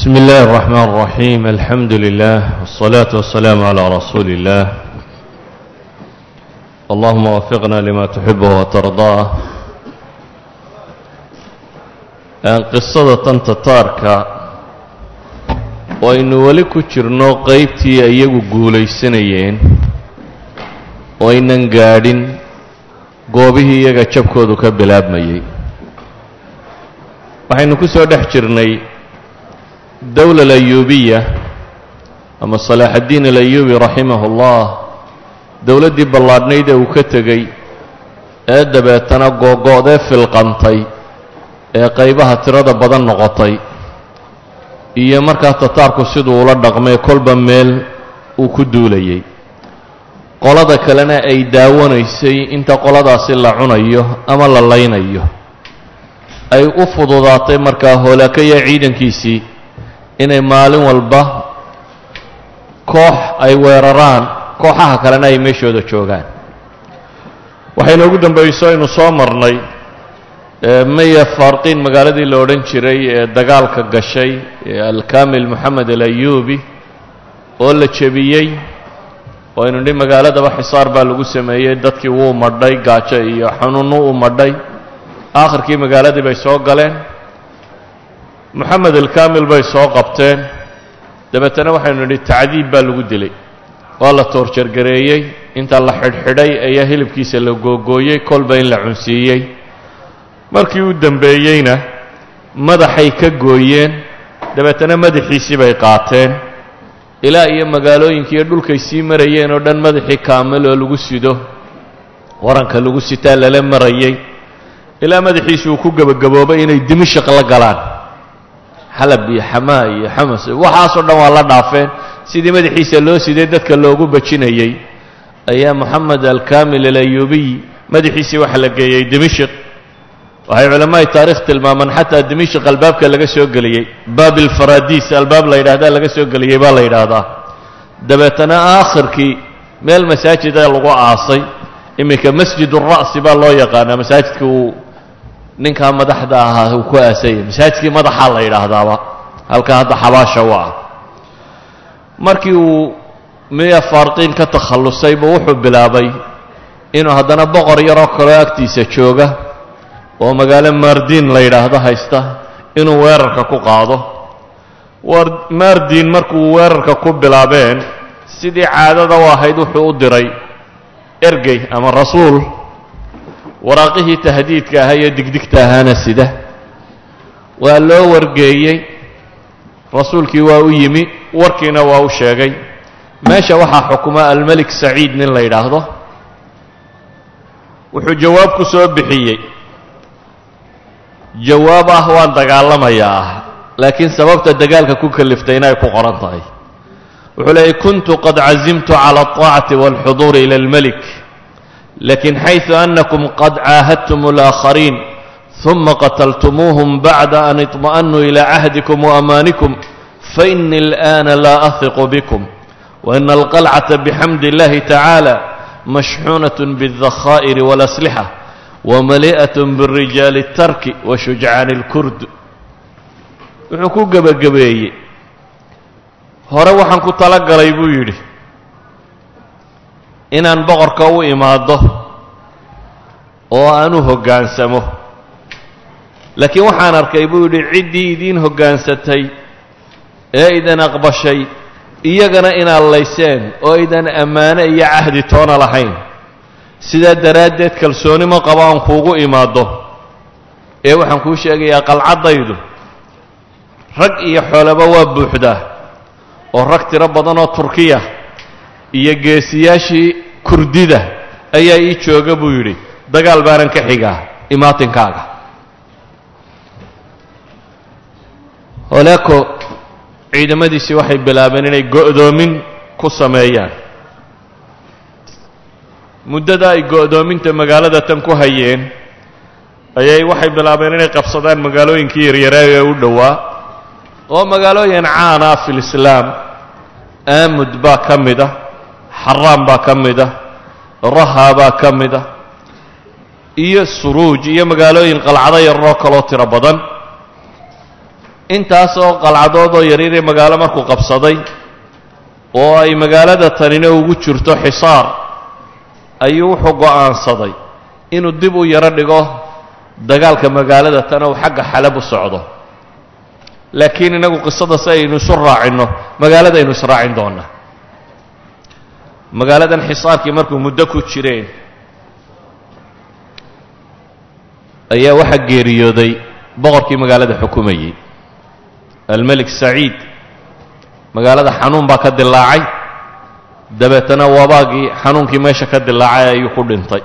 بسم الله الرحمن الرحيم الحمد لله والصلاة والسلام على رسول الله اللهم وفقنا لما تحبه وترضاه qisada tanta taarka oo aynu weli ku jirno qaybtii ay iyagu guulaysanayeen oo aynan gaadhin goobihii iyaga jabkoodu ka bilaabmayey waxaynu ku soo dhex jirnay dowla alayuubiya ama salaaxaddiin alayuubi raximahu ullah dowladdii ballaadhnayd ee uu ka tegey ee dabeetana googo'dee filqantay ee qaybaha tirada badan noqotay iyo markaa tataarku siduu ula dhaqmay kolba meel uu ku duulayey qolada kalena ay daawanaysay inta qoladaasi la cunayo ama la laynayo. Ay u fududaatay markaa hoolaakaya ciidankiisii inay maalin walba koox ay weeraraan kooxaha kalena ay meeshooda joogaan. Waxayna ugu dambayso aynu soo marnay maya faarqiin magaaladii la odhan jiray ee dagaalka gashay alkamil moxamed alayuubi oo la jebiyey oo aynu nidhi magaaladaba xisaar baa lagu sameeyey dadkii wuu madhay gaajo iyo xanuunnu u madhay. Aakhirkii magaaladii bay soo galeen moxamed alkamil bay soo qabteen. Dabeetana waxaynu nidhi tacdiib baa lagu dilay. Waa la toorjargareeyey inta la xidhxidhay ayaa hilibkiisa la googooyey kolba in la cunsiiyey. Markii u dembeeyeyna madaxay ka gooyeen dabeetana madaxiisii bay qaateen. Ilaa iyo magaalooyinkiiyo dhulkay sii marayeen oo dhan madaxii kaamil oo lagu sido waranka lagu sitaa lala marayey. Ilaa madaxiisi uu ku gebagaboobay inay dimashaq la galaan xalab iyo xamaa iyo xamas. Waxaasoo dhan waa la dhaafeen. Sidii madaxiisa loo siday dadka loogu bajinayey ayaa moxamed alkamil alayuubiy madaxiisii waxa la geeyey dimashq waxay culammaai taarikh tilmaamaan xataa dimashq albaabka laga soo geliyey baab ilfaradiis albaab la yidhahdaa laga soo geliyey baa la yidhaahdaa. Dabeetana aakhirkii meel masaajida lagu aasay. Iminka masjid ura'si baa loo yaqaanaa. Masaajidka uu ninkaa madaxda ahaa uu ku aasayay masaajidkii madaxaa la yidhaahdaaba halkaa hadda xabaasha u ah. Markii uu miya faarqiin ka takhallusay buu wuxuu bilaabay inuu haddana boqor yaroo kaloo agtiisa jooga oo magaalo maardiin la yidhaahdo haysta inuu weerarka ku qaado. Maardiin markuu weerarka ku bilaabeen sidii caadada u ahayd wuxuu u diray ergey ama rasuul waraaqihii tahdiidka ahaa iyo digdigta ahaana sida. Waa loo wargeeyey. Rasuulkii waa u yimi warkiina waa u sheegay. Meesha waxaa xukuma almelik saciid nin la yidhaahdo. Wuxuu jawaab ku soo bixiyey. Jawaab ah waan dagaalamayaa ah laakiin sababta dagaalka ku kaliftayna inay ku qoran tahay. Wuxuu leeyay kuntu qad casimtu cala alطaacati wاlxuduuri ila almelik lakin xayثu anakum qad caahadtum اlآakhariin ثuma qatltumuuhm bacda an iطma'nuu ilى cahdikum وamaanikum faإnii اlآna laa ahiqu bikm waإna alqalcaةa bxamdi اllahi tacaalى mashxuunaة bالdakhaa'ir wاlaslixa wamali'aة birijaali الtarki wa shujcaani اlkurd wuxuu ku gebagabeeyey hore waxaan ku tala galay buu yidhi inaan boqorka u imaaddo oo aan u hoggaansamo laakiin waxaan arkay buu yidhi ciddii idiin hoggaansatay ee idan aqbashay iyagana inaad layseen oo idan ammaano iyo cahdi toona lahayn. Sidaa daraaddeed kalsoonimo qaba aan kuugu imaaddo ee waxaan kuu sheegayaa qalcaddaydu rag iyo xoolaba waa buuxdaa oo rag tiro badan oo turkiya iyo geesiyaashii kurdida ayaa ii jooga buu yidhi dagaal baanan ka xigaa imaatinkaaga holeeko ciidamadiisii waxay bilaabeen inay go'doomin ku sameeyaan. Muddada ay go'doominta magaalada tan ku hayeen ayay waxay bilaabeen inay qabsadaan magaalooyinkii yaryaraa ee u dhowaa oo magaalooyin caan ah fi lislaam aamud baa ka mid ah xaraam baa ka mid ah raha baa ka mid ah iyo suruuj iyo magaalooyin qalcado yaroo kaloo tiro badan. Intaasoo qalcadood oo yaryaree magaalo markuu qabsaday oo ay magaalada tanina ugu jirto xisaar ayuu wuxuu go'aansaday inuu dib u yaro dhigo dagaalka magaalada tan ou xagga xalab u socdo. Laakiin inagu qisada si aynu isu raacinno magaaladaynu israacin doonnaa magaaladan xisaarkii markuu muddo ku jireen ayaa waxaa geeriyooday boqorkii magaalada xukumayey almelik saciid magaalada xanuun baa ka dilaacay dabeetana wabaagii xanuunkii meesha ka dilaacay ayuu ku dhintay.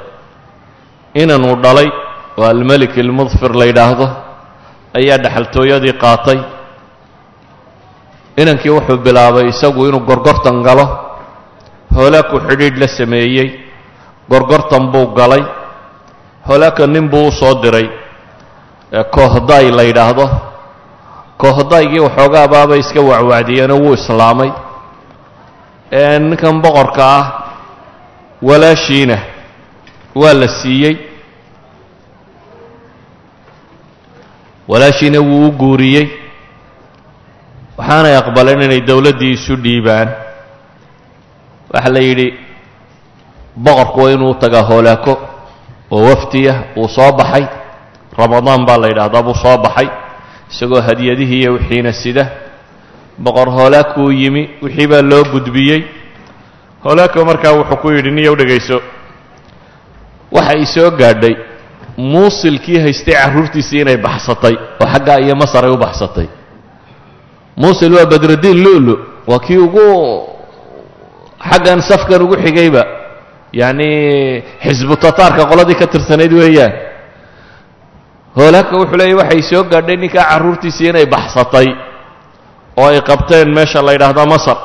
Inanuu dhalay oo almelik ilmudfir la yidhaahdo ayaa dhexaltooyadii qaatay. Inankii wuxuu bilaabay isagu inuu gorgortan galo hoolaaku xidhiidh la sameeyey. Gorgortan buu galay. Hoolaaka nin buu u soo diray. Koohday la yidhaahdo. Koohdaygii waxoogaa baabay iska wacwacdiyeenoo wuu islaamay. Ninkan boqorka ah walaashiina waa la siiyey. Walaashiina wuu u guuriyey. Waxaanay aqbaleen inay dowladdii isu dhiibaan waxaa la yidhi boqorku waa inuu tagaa hoolaako oo wafdiya uu soo baxay. Ramadaan baa la yidhaahdaa buu soo baxay isagoo hadiyadihii iyo wixiina sida. Boqor hoolaakuu yimi wixii baa loo gudbiyey. Hoolaako markaa wuxuu ku yidhi niyow dhegayso. Waxa i soo gaadhay muusilkii haystay carruurtiisii inay baxsatay oo xaggaa iyo masar ay u baxsatay. Muusil waa badrudiin lu'lu waa kii ugu xaggan safkan ugu xigayba yacni xisbu tataarka qoladii ka tirsanayd weeyaan. Hoolaaka wuxuu leeyay waxay soo gaadhay ninkaa carruurtiisii inay baxsatay oo ay qabteen meesha la yidhaahdo masar.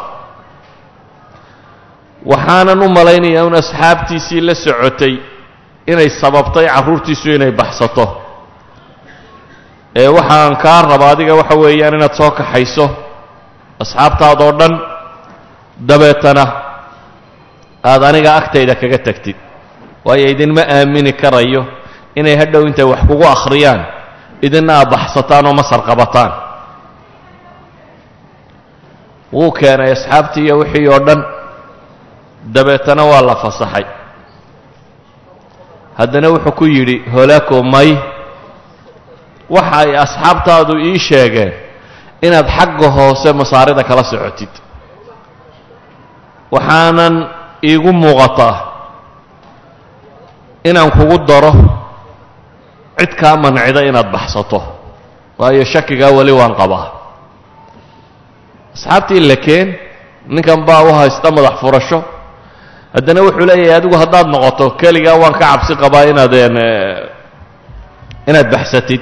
Waxaanan u malaynayaa un asxaabtiisii la socotay inay sababtay carruurtiisu inay baxsato. Ee waxaan kaa raba adiga waxa weeyaan inaad soo kaxayso asxaabtaadoo dhan dabeetana aad aniga agtayda kaga tegtid waayo idinma aamini karayo inay hadhow intay wax kugu akhriyaan idinna baxsataan oo masar qabataan wuu keenay asxaabtii iyo wixii oo dhan dabeetana waa la fasaxay. Haddana wuxuu ku yidhi hoolaako may waxa ay asxaabtaadu ii sheegeen inaad xagga hoose masaarida kala socotid waxaanan iigu muuqataa inaan kugu daro cid kaa mancida inaad baxsato waayo shakigaa weli waan qabaa. Asxaabtii lakeen ninkan baa u haysta madax furasho. Haddana wuxuu leeyahay adigu haddaad noqoto keligaa waan ka cabsi qabaa inaadeen inaad baxsatid.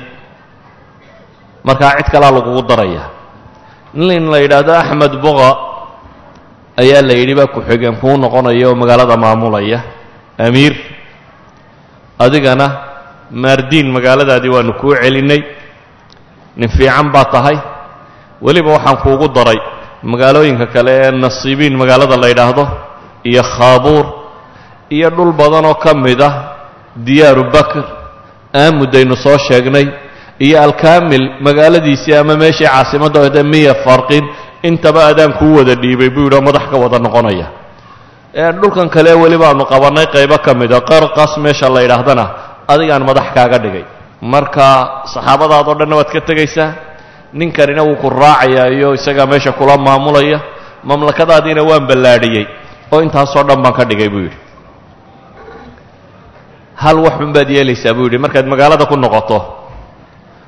Markaa cid kalaa lagugu daraya nin la yidhaahdo axmed boqa ayaa la yidhi baa ku-xigeen kuu noqonaya oo magaalada maamulaya. Amiir adigana maardiin magaaladaadii waanu kuu celinnay nin fiican baa tahay. Weliba waxaan kuugu daray magaalooyinka kale ee nasiibiin magaalada la yidhaahdo iyo khaabuur iyo dhul badan oo ka mid ah diyaaru bakr. Aamudaynu soo sheegnay iyo alkaamil magaaladiisii ama meeshii caasimadda oode miya farqin intaba adaan kuu wada dhiibay buu yidhi oo madax ka wada noqonaya. Dhulkan kale weli baanu qabannay qaybo ka mida qarqas meesha la yidhaahdana adigaan madax kaaga dhigay. Marka saxaabadaadoo dhanna waad ka tegaysaa ninkanina wuu ku raacayaa iyo isagaa meesha kula maamulaya. Mamlakadaadiina waan ballaadhiyey oo intaasoo dhan baan ka dhigay buu yidhi. Hal waxun baad yeelaysaa buu yidhi. Markaad magaalada ku noqoto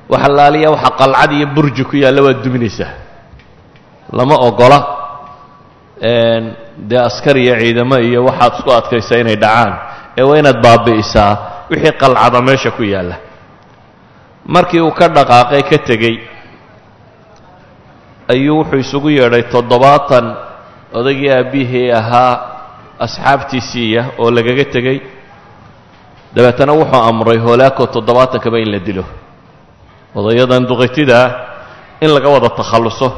wax allaaliya waxa qalcad iyo burji ku yaalla waad duminaysaa lama ogola dee askar iyo ciidamo iyo waxaad isku adkaysaa inay dhacaan. Ee waa inaad baabi'isaa wixii qalcada meesha ku yaalla. Markii uu ka dhaqaaqay ka tegey ayuu wuxuu isugu yeedhay toddobaatan odaygii aabbihii ahaa asxaabtiisiiya oo lagaga tegey. Dabeetana wuxuu amray hoolaako toddobaatankaba in la dilo. Odayadan duqaytidaa in laga wada takhalluso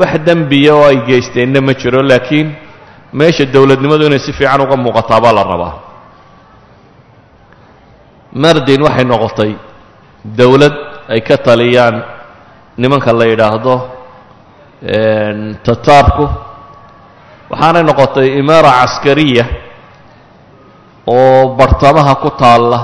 wax dembiya oo ay geysteenna ma jiro laakiin meesha dowladnimadu inay si fiican uga muuqataa baa la rabaa. Mardin waxay noqotay dowlad ay ka taliyaan nimanka la yidhaahdo tataarku. Waxaanay noqotay imaara caskariya oo bartamaha ku taalla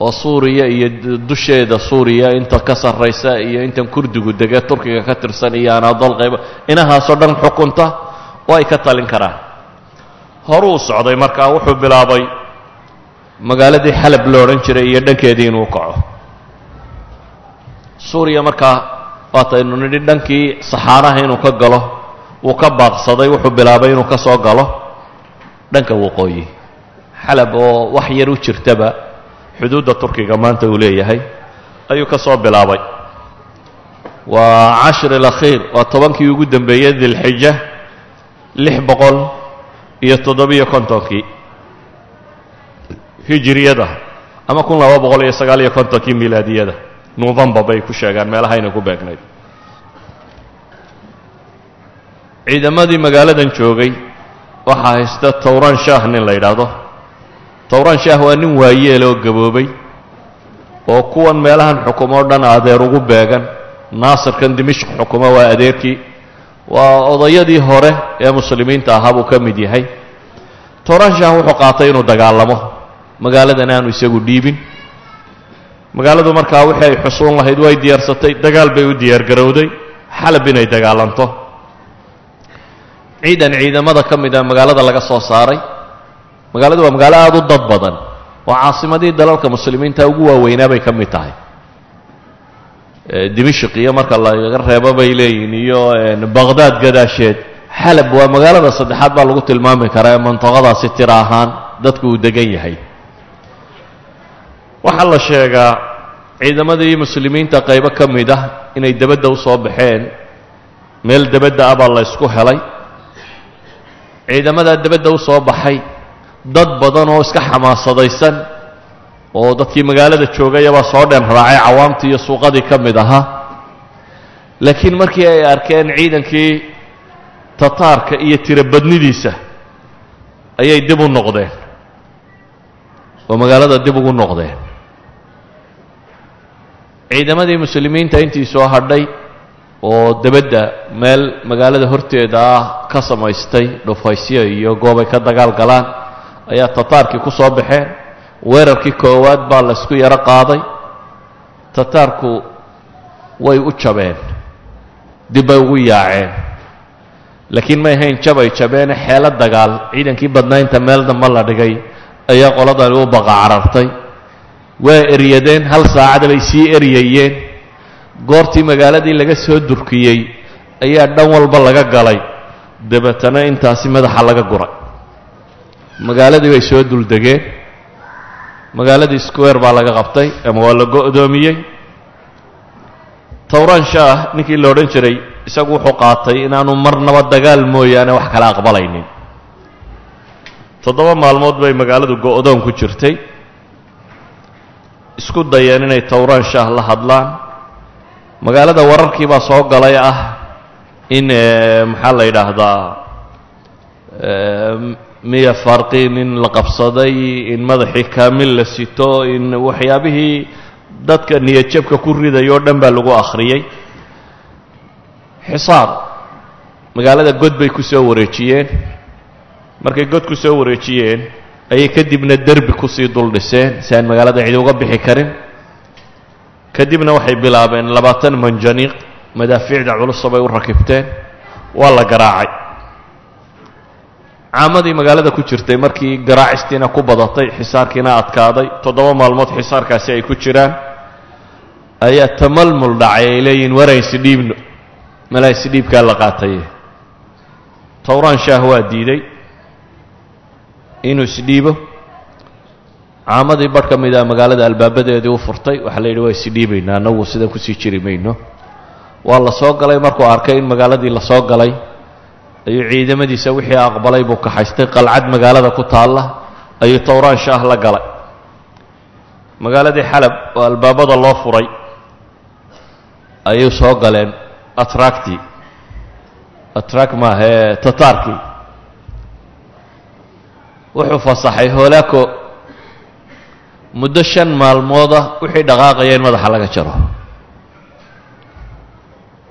oo suuriya iyo dusheeda suuriya inta ka sarraysa iyo intan kurdigu dege turkiga ka tirsan iyo anadol qayba inahaasoo dhan xukunta oo ay ka talin karaan. Horuu socday markaa wuxuu bilaabay magaaladii xalab lo odhan jiray iyo dhankeedii inuu kaco. Suuriya markaa waataynu nidhi dhankii saxaaraha inuu ka galo wuu ka baaqsaday wuxuu bilaabay inuu ka soo galo dhanka waqooyi xalab oo wax yar u jirtaba xuduudda turkiga maanta uu leeyahay ayuu ka soo bilaabay. Waa cashir alakhiir waa tobankii ugu dembeeyey dilxija lix boqol iyo toddobiyo kontonkii hijiriyada ama kun laba boqol iyo sagaal iyo kontonkii milaadiyada. Novembar bay ku sheegaan meelahayna ku beegnayd. Ciidamadii magaaladan joogay waxaa haysta towran shaah nin la yidhaahdo towran shaah waa nin waayeel oo gaboobay oo kuwan meelahan xukumoo dhan adeer ugu beegan. Naasirkan dimishq xukuma waa adeerkii. Waa odayadii hore ee muslimiinta ahaa buu ka mid yahay. Towran shaah wuxuu qaatay inuu dagaalamo. Magaaladan aanu isagu dhiibin. Magaaladu markaa wixii ay xusuun lahayd way diyaarsatay dagaal bay u diyaargarowday. Xalab inay dagaalanto. Ciidan ciidamada ka mid a magaalada laga soo saaray magaaladu waa magaalo aada u dad badan. Oo caasimadii dalalka muslimiinta ugu waaweynaa bay ka mid tahay. Dimishq iyo marka laga reebo bay leeyihiin iyo baqhdaad gadaasheed xalab waa magaalada saddexaad baa lagu tilmaami karaa ee mantaqadaasi tira ahaan dadku uu degan yahay. Waxaa la sheegaa ciidamadii muslimiinta qaybo ka mid ah inay debadda u soo baxeen. Meel debadda ah baa la ysku helay. Ciidamadaa debadda u baxay dad badan oo iska xamaasadaysan oo dadkii magaalada joogayabaa soo dhen raacay cawaamtii iyo suuqadii ka mid ahaa laakiin markii ay arkeen ciidankii tataarka iyo tirobadnidiisa ayay dib u noqdeen. Oo magaalada dib ugu noqdeen. Ciidamadii muslimiinta intii soo hadhay oo debadda meel magaalada horteeda ah ka samaystay dhufaysyo iyo goobay ka dagaal galaan ayaa tataarkii ku soo baxeen weerarkii koowaad baa laysku yaro qaaday. Tataarku way u jabeen. Dib bay ugu yaaceen. Laakiin may hayn jabay jabeene xeelo dagaal. Ciidankii badnaynta meel damba la dhigay. Ayaa qoladani u baqa carartay. Waa eryadeen hal saacada bay sii eryayeen goortii magaaladii laga soo durkiyey ayaa dhan walba laga galay. Dabeetana intaasi madaxa laga guray magaaladii bay soo duldegeen magaaladii square baa laga qabtay ama waa la go'doomiyey. Towran shaah ninkii la odhan jiray isagu wuxuu qaatay inaanu marnaba dagaal mooyaane wax kala aqbalaynin. Toddoba maalmood bay magaaladu go'doon ku jirtay. Isku dayeen inay towran shaah la hadlaan. Magaalada wararkii baa soo galay ah in maxaa la yidhaahdaa miya farqin in la qabsaday in madaxii kaamil la sito in waxyaabihii dadka niyadjabka ku riday oo dhan baa lagu akhriyey xisaar magaalada god bay ku soo wareejiyeen. Markay god ku soo wareejiyeen ayay kadibna derbi ku sii dul dhiseen si aan magaalada cidi uga bixi karin. Kadibna waxay bilaabeen labaatan manjaniiq madaafiicda culusa bay u rakibteen waa la garaacay caamadii magaalada ku jirtay markii garaacistiina ku badatay xisaarkiina adkaaday toddoba maalmood xisaarkaasi ay ku jiraan ayaa tamalmul dhacay ay leeyihiin warayn sidhiibno malaa sidhiibkaa la qaataye towraan shaah waa diiday inuu isdhiibo caamadii barh ka mid a magaalada albaabadeedii u furtay waxaa la yidhi waa isdhiibaynaa annagu sidan ku sii jiri mayno. Waa la soo galay markuu arkay in magaaladii la soo galay ayuu ciidamadiisa wixii aqbalay buu kaxaystay qalcad magaalada ku taalla ayuu towraan shaah la galay. Magaaladii xalab oo albaabada loo furay ayuu soo galeen atractii atrak maahee tataarkii wuxuu fasaxay hoolaako muddo shan maalmooda wixii dhaqaaqaya in madaxa laga jaro.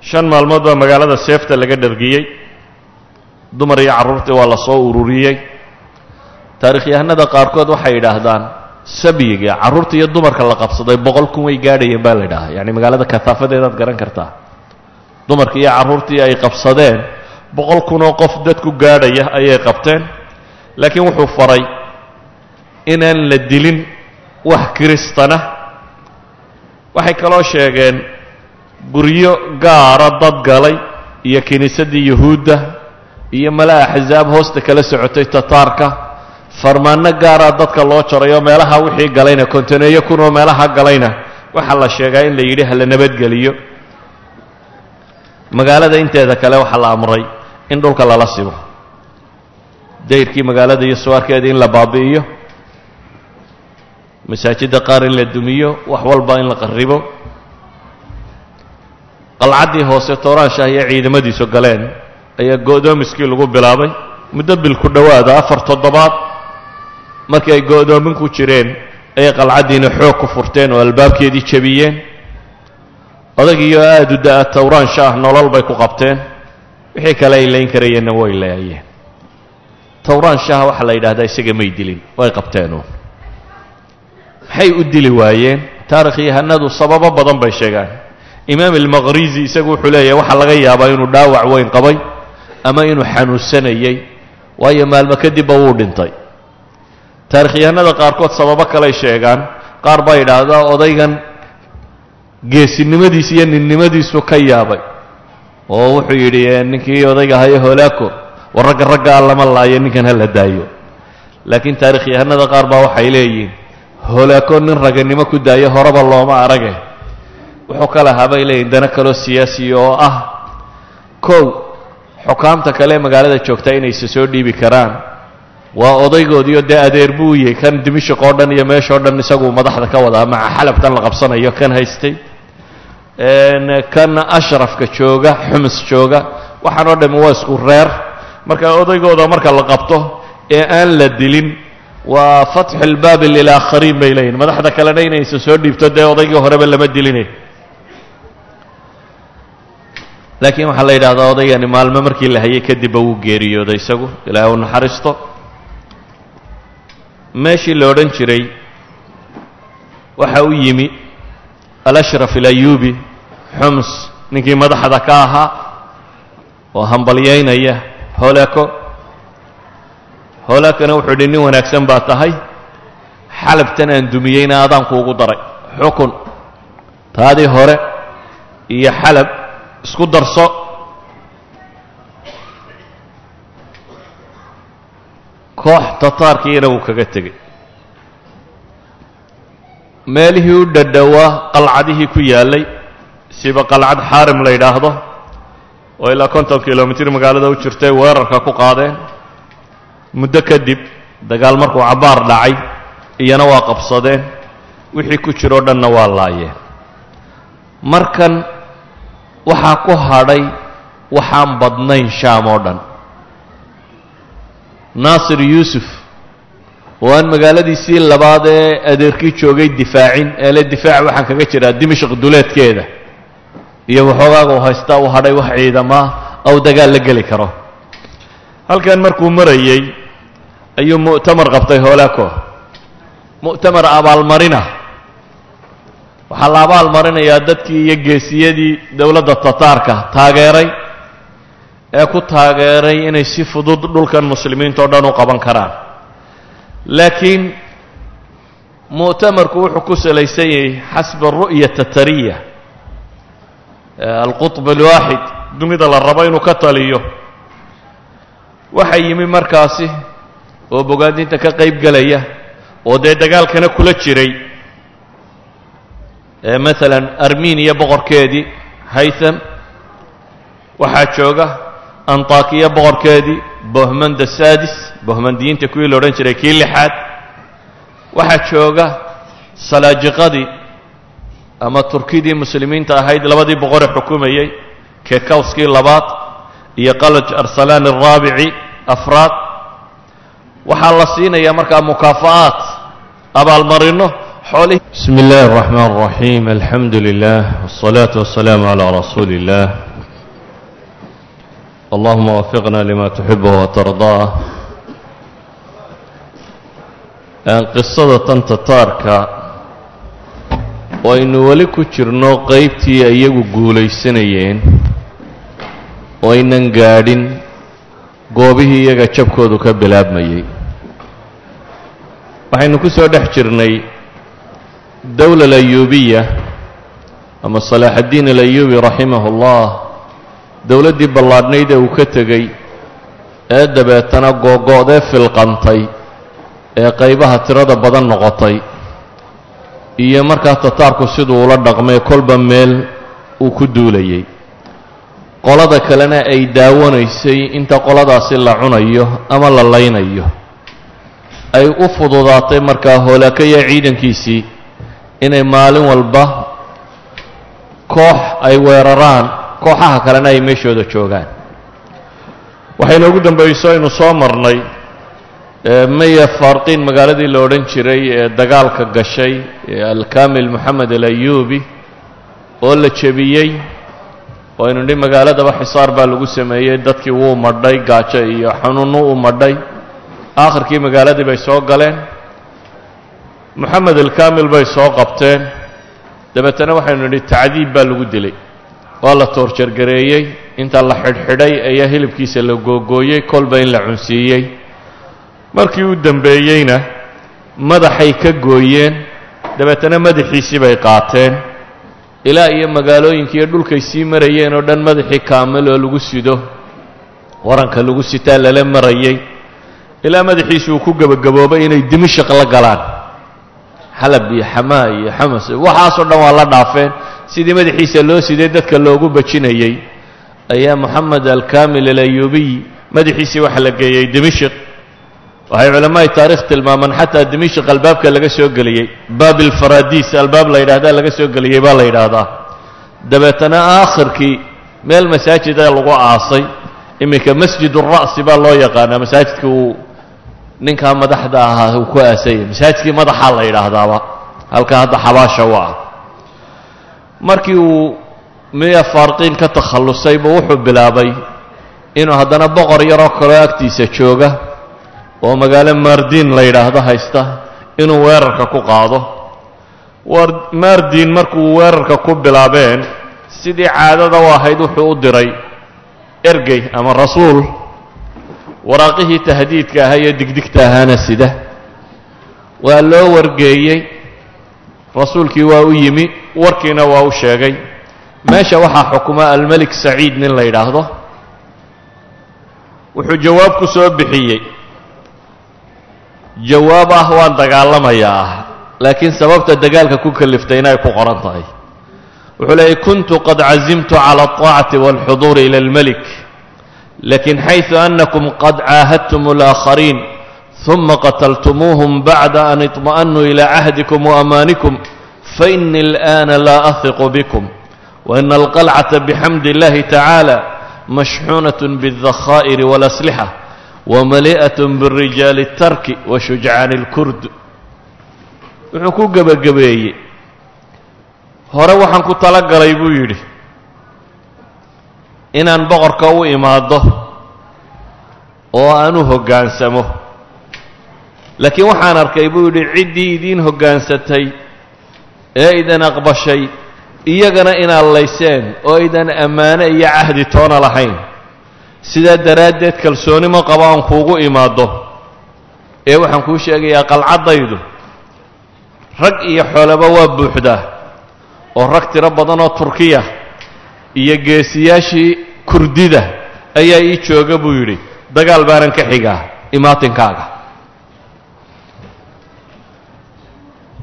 Shan maalmood baa magaalada seefta laga dhargiyey dumar iyo carruurtii waa la soo ururiyey. Taarikhyahanada qaarkood waxay yidhaahdaan sabyiga carruurta iyo dumarka la qabsaday boqol kun way gaadhayeen baa la yidhahaa yacni magaalada kataafadeedaad garan kartaa dumarka iyo carruurtii ay qabsadeen boqol kun oo qof dadku gaadhaya ayay qabteen. Laakiin wuxuu faray inaan la dilin wax kiristana. Waxay kaloo sheegeen guryo gaara dad galay iyo kiniisaddii yuhuudda iyo mala axsaab hoosta kala socotay tataarka farmaanno gaaraa dadka loo jarayo meelaha wixii galayna kontaneeyo kunoo meelaha galayna waxaa la sheegaa in la yidhi hala nabadgeliyo. Magaalada inteeda kale waxaa la amray in dhulka lala simo. Dayrkii magaalada iyo suwaarkeeda in la baabi'iyo. Masaajidda qaar in la dumiyo wax walba in la qarribo. Qalcaddii hoose tooraanshaah iyo ciidamadiisu galeen ayaa go'doomiskii lagu bilaabay. Muddo bil ku dhowaada afar toddobaad markii ay go'doomin ku jireen ayay qalcaddiina xoog ku furteen oo albaabkeedii jebiyeen. Odagiioo aada u da'a towraansha ah nolol bay ku qabteen. Wixii kale ay layn karayeenna way laayeen. Towraanshaha waxaa la yidhahdaa isaga may dilin way qabteenuun maxay u dili waayeen? Taarikhyahanadu sababo badan bay sheegaan imaam almaqrizi isagu wuxuu leeyahay waxaa laga yaabaa inuu dhaawac weyn qabay ama inuu xanuunsanayey waayo maalmo kadibba wuu dhintay. Taarikhyahanada qaarkood sababo kaley sheegaan. Qaar baa yidhaahdaa odaygan geesinimadiis iyo ninnimadiisu ka yaabay. Oo wuxuu yidhi ninkii odayga haye holaako war ragga raggaa lama laayo ninkan ha la daayo. Laakiin taarikhyahanada qaar baa waxay leeyihiin holaako nin raganimo ku daayo horeba looma arage. Wuxuu ka lahaa bay leeyihiin dana kaloo siyaasiya oo ah. Kow xukaamta kale ee magaalada joogtaa inayse soo dhiibi karaan. Waa odaygoodiio dee adeer buu yahay kan dimishik oo dhan iyo meeshao dhan isaguu madaxda ka wadaa maca xalabtan la qabsanayo kan haystay. Kan ashrafka jooga xumus jooga waxaan oo dhami waa isku reer. Marka odaygooda marka la qabto ee aan la dilin waa fatxu lbaabi lilaakhariin bay leeyihiin madaxda kalena inayse soo dhiibto dee odaygii horeba lama dilinay laakiin waxaa la yidhahdaa odaygani maalmo markii la hayay kadibba wuu geeriyooday isagu. Ilaahay u naxariisto. Meeshii la odhan jiray waxa u yimi alashraf alayuubi xums ninkii madaxda ka ahaa oo hambalyaynaya holako. Holakona wuxuu idhi nin wanaagsan baa tahay xalabtan aan dumiyeyna adaanku ugu daray. Xukun. Taadii hore iyo xalab isku darso. Koox tataarkiina wuu kaga tegey. Meelihii u dhadhowaa qalcadihii ku yaallay siba qalcad xaarim la yidhaahdo oo ilaa konton kilomitir magaalada u jirtay weerarka ku qaadeen. Muddo kadib dagaal markuu cabbaar dhacay iyana waa qabsadeen. Wixii ku jiroo dhanna waa laayeen. Markan waxaa ku hadhay waxaan badnayn shaam oo dhan. Naasir yuusuf oo aan magaaladiisii labaad ee adeerkii joogay difaacin eele difaac waxaan kaga jiraa dimashq duleedkeeda. Iyo waxoogaaga u haystaa uu hadhay wax ciidamaa ou dagaal la geli karo. Halkan markuu marayey ayuu mu'tamar qabtay hoolaako mu'tamar abaalmarina waxaa la abaalmarinayaa dadkii iyo geesiyadii dowladda tataarka taageeray ee ku taageeray inay si fudud dhulkan muslimiinta o dhan u qaban karaan. Laakiin mu'tamarku wuxuu ku salaysan yahay xasba ru'ya tatariya. Alqutb alwaaxid dunida la rabo inuu ka taliyo. Waxaa yimi markaasi oo bogaadinta ka qayb gelaya oo dee dagaalkana kula jiray maalan armeniya boqorkeedii haytham waxaa jooga antakiya boqorkeedii bohmanda sadis bohmandiyiinta kuwii la odhan jiray kii lixaad. Waxaa jooga salaajiqadii ama turkidii muslimiinta ahayd labadii boqore xukumayey kekawskii labaad iyo qalaj arsalaan araabici afraad. Waxaa la siinayaa markaa mukaafa'aat abaalmarino xoolihii بسم الله الرحمن الرحيم الحمد لله والصلاة والسلام على رسول الله اللهم وفقنا لما تحبه وترضاه qisada tan tataarka oo aynu weli ku jirno qaybtii iyagu guulaysanayeen oo aynan gaadhin goobihii iyaga jabkoodu ka bilaabmayey waxaynu ku soo dhex jirnay dowla alayuubiya ama salaaxaddiin alayuubi raximahullah dowladdii ballaadhnayd ee uu ka tegey ee dabeetana googo'dee filqantay ee qaybaha tirada badan noqotay iyo markaa tataarku siduu ula dhaqmay kolba meel uu ku duulayay. Qolada kalena ay daawanaysay inta qoladaasi la cunayo ama la laynayo. Ay u fududaatay markaa hoolaakaya ciidankiisii inay maalin walba koox ay weeraraan kooxaha kalena ay meeshooda joogaan. Waxay noogu dambayso aynu soo marnay maya farqiin magaaladii la odhan jiray ee dagaalka gashay ee alkamil moxamed alayuubi oo la jebiyey oo aynu nidhi magaaladaba xisaar baa lagu sameeyey dadkii wuu madhay gaajo iyo xanuunno u madhay. Aakhirkii magaaladii bay soo galeen moxamed alkamil bay soo qabteen. Dabeetana waxaynu nidhi tacdiib baa lagu dilay. Waa la toorjargareeyey inta la xidhxidhay ayaa hilibkiisa la googooyey kolba in la cunsiiyey. Markii u dembeeyeyna madaxay ka gooyeen dabeetana madaxiisii bay qaateen. Ilaa iyo magaalooyinkiiyo dhulkay sii marayeen oo dhan madaxii kaamil oo lagu sido waranka lagu sitaa lala marayey. Ilaa madaxiisi uu ku gebagaboobay inay dimashaq la galaan xalab iyo xamaa iyo xamas. Waxaasoo dhan waa la dhaafeen. Sidii madaxiisa loo siday dadka loogu bajinayey ayaa moxamed alkamil alayuubiy madaxiisii waxa la geeyey dimashq waxay culammaai taarikh tilmaamaan xataa dimashq albaabka laga soo geliyey baab ilfaradiis albaab la yidhahdaa laga soo geliyey baa la yidhaahdaa. Dabeetana aakhirkii meel masaajida lagu aasay iminka masjid ura'si baa loo yaqaanaa. Masaajidka uu ninkaa madaxda ahaa uu ku aasayay masaajidkii madaxaa la yidhaahdaaba halkaa hadda xabaasha u ah. Markii uu miya faarqiin ka takhallusay wuxuu bilaabay inuu haddana boqor yaroo kaloo agtiisa jooga oo magaalo maardiin la yidhaahdo haysta inuu weerarka ku qaado. Maardiin markuu weerarka ku bilaabeen sidii caadada u ahayd wuxuu u diray ergey ama rasuul waraaqihii tahdiidka ahaa iyo digdigta ahaana sida waa loo wargeeyey rasuulkii waa u yimi warkiina waa u sheegay meesha waxaa xukuma almelik saciid nin la yidhaahdo wuxuu jawaab ku soo bixiyey jawaab ah waan dagaalamayaa ah laakiin sababta dagaalka ku kaliftay inay ku qoran tahay wuxuu leeyay kuntu qad cazimtu cala alطaacati wاlxuduuri ila اlmelik lakin xayثu anakum qad caahadtum اlآakhariin ثuma qatltumuuhum bacda an iطma'nuu ilى cahdikum وamaanikum faإnii اlآna laa ahiqu bikm وإن القلعة بحمد الله تعالى مشحونة بالذخائر والأسلحة ومليئة بالرجال الترك وشجعان الكرد wuxuu ku gebagabeeyey hore waxaan ku tala galay buu yidhi inaan boqorka u imaaddo oo aan u hoggaansamo laakiin waxaan arkay buu yidhi ciddii idiin hoggaansatay ee idan aqbashay iyagana inaad layseen oo aydan ammaano iyo cahdi toona lahayn. Sidaa daraaddeed kalsoonimo qabo aan kuugu imaaddo ee waxaan kuu sheegayaa qalcaddaydu rag iyo xoolaba waa buuxdaa oo rag tiro badan oo turkiya iyo geesiyaashii kurdida ayaa ii jooga buu yidhi dagaal baanan ka xigaa imaatinkaaga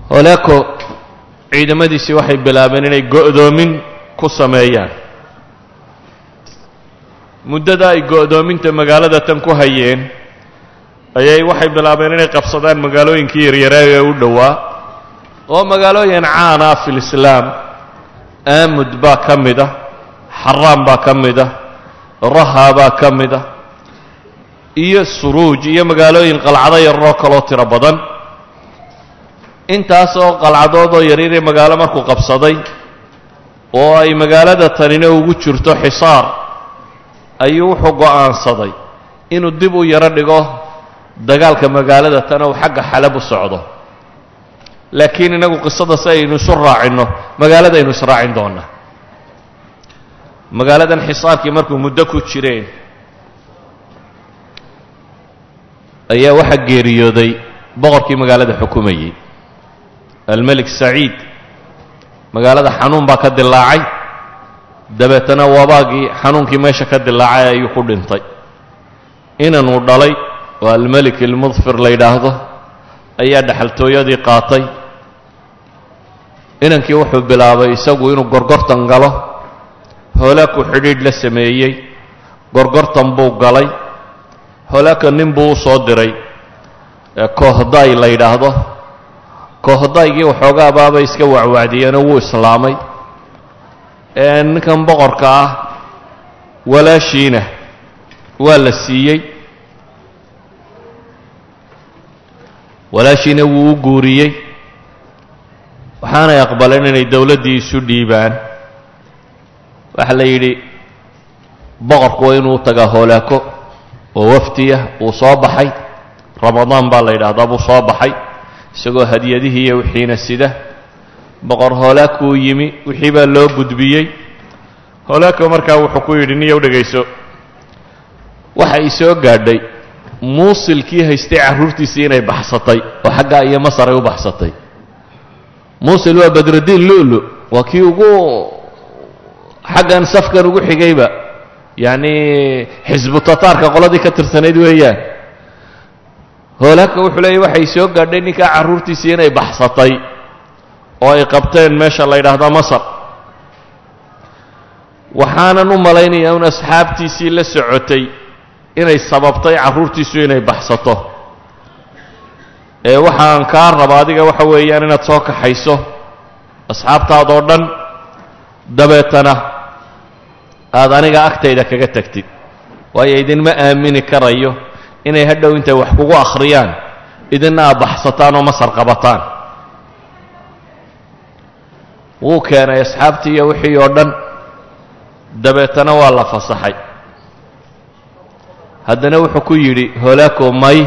holaako ciidamadiisii waxay bilaabeen inay go'doomin ku sameeyaan. Muddada ay go'doominta magaalada tan ku hayeen ayay waxay bilaabeen inay qabsadaan magaalooyinkii yaryaraa ee u dhowaa oo magaalooyin caana ah fi lislaam aamud baa ka mid ah xaraan baa ka mid ah raha baa ka mid ah iyo suruuj iyo magaalooyin qalcado yararoo kaloo tiro badan. Intaasoo qalcadoodoo yaryaree magaalo markuu qabsaday oo ay magaalada tanina ugu jirto xisaar ayuu wuxuu go'aansaday inuu dib u yaro dhigo dagaalka magaalada tana uu xagga xalab u socdo. Laakiin inagu qisada si aynu isu raacinno magaaladaynu israacin doonnaa magaaladan xisaarkii markuu muddo ku jireen ayaa waxaa geeriyooday boqorkii magaalada xukumayey. Almelik saciid magaalada xanuun baa ka dilaacay dabeetana wabaagii xanuunkii meesha ka dilaacay ayuu ku dhintay. Inanuu dhalay oo almelik ilmudfir la yidhaahdo ayaa dhexaltooyadii qaatay. Inankii wuxuu bilaabay isagu inuu gorgortan galo hoolaaku xidhiidh la sameeyey gorgortan buu galay hoolaaka nin buu u soo diray koohday la yidhaahdo. Koohdaygii waxoogaa baabay iska wacwacdiyeenoo wuu islaamay. Ninkan boqorka ah walaashiina waa la siiyey. Walaashiina wuu u guuriyey. Waxaanay aqbaleen inay dowladdii isu dhiibaan waxaa la yidhi boqorku waa inuu tagaa hoolaako oo wafdiya uu soo baxay. Ramadaan baa la yidhaahdaa buu soo baxay isagoo hadiyadihii iyo wixiina sida. Boqor hoolaakuu yimi wixii baa loo gudbiyey. Hoolaaka markaa wuxuu ku yidhi niyow dhegayso waxa i soo gaadhay muusilkii haystay carruurtiisii inay baxsatay oo xaggaa iyo masar ay u baxsatay. Muusil waa badrudiin lu'lu waa kii ugu xaggan safkan ugu xigayba yacni xisbu tataarka qoladii ka tirsanayd weeyaan. Hoolaaka wuxuu leeyay waxay soo gaadhay ninkaa carruurtiisii inay baxsatay oo ay qabteen meesha la yidhaahdo masar. Waxaanan u malaynayaa un asxaabtiisii la socotay inay sababtay carruurtiisu inay baxsato. Ee waxaan kaa raba adiga waxa weeyaan inaad soo kaxayso asxaabtaadoo dhan dabeetana aad aniga agtayda kaga tagtid waayo idinma aamini karayo inay hadhow intay wax kugu akhriyaan idinna aad baxsataan oo masar qabataan wuu keenay asxaabtii iyo wixii oo dhan. Dabeetana waa la fasaxay. Haddana wuxuu ku yidhi hoolaako may.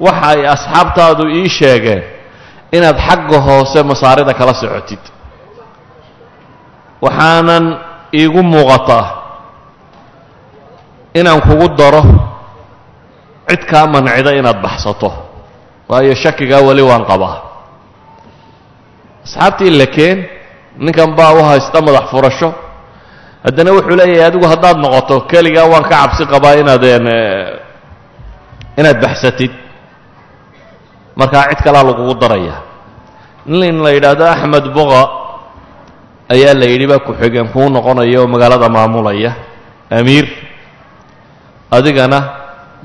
Waxa ay asxaabtaadu ii sheegeen inaad xagga hoose masaarida kala socotid. Waxaanan iigu muuqataa inaan kugu daro cid kaa mancida inaad baxsato waayo shakigaa weli waan qabaa. Asxaabtii lakeen ninkan baa u haysta madax furasho. Haddana wuxuu leeyahay adigu haddaad noqoto keligaa waan ka cabsi qabaa inaadeen inaad baxsatid. Markaa cid kalaa lagugu daraya. Nin la yidhaahdo axmed boqa ayaa la yidhi baa ku-xigeen kuu noqonaya oo magaalada maamulaya. Amiir adigana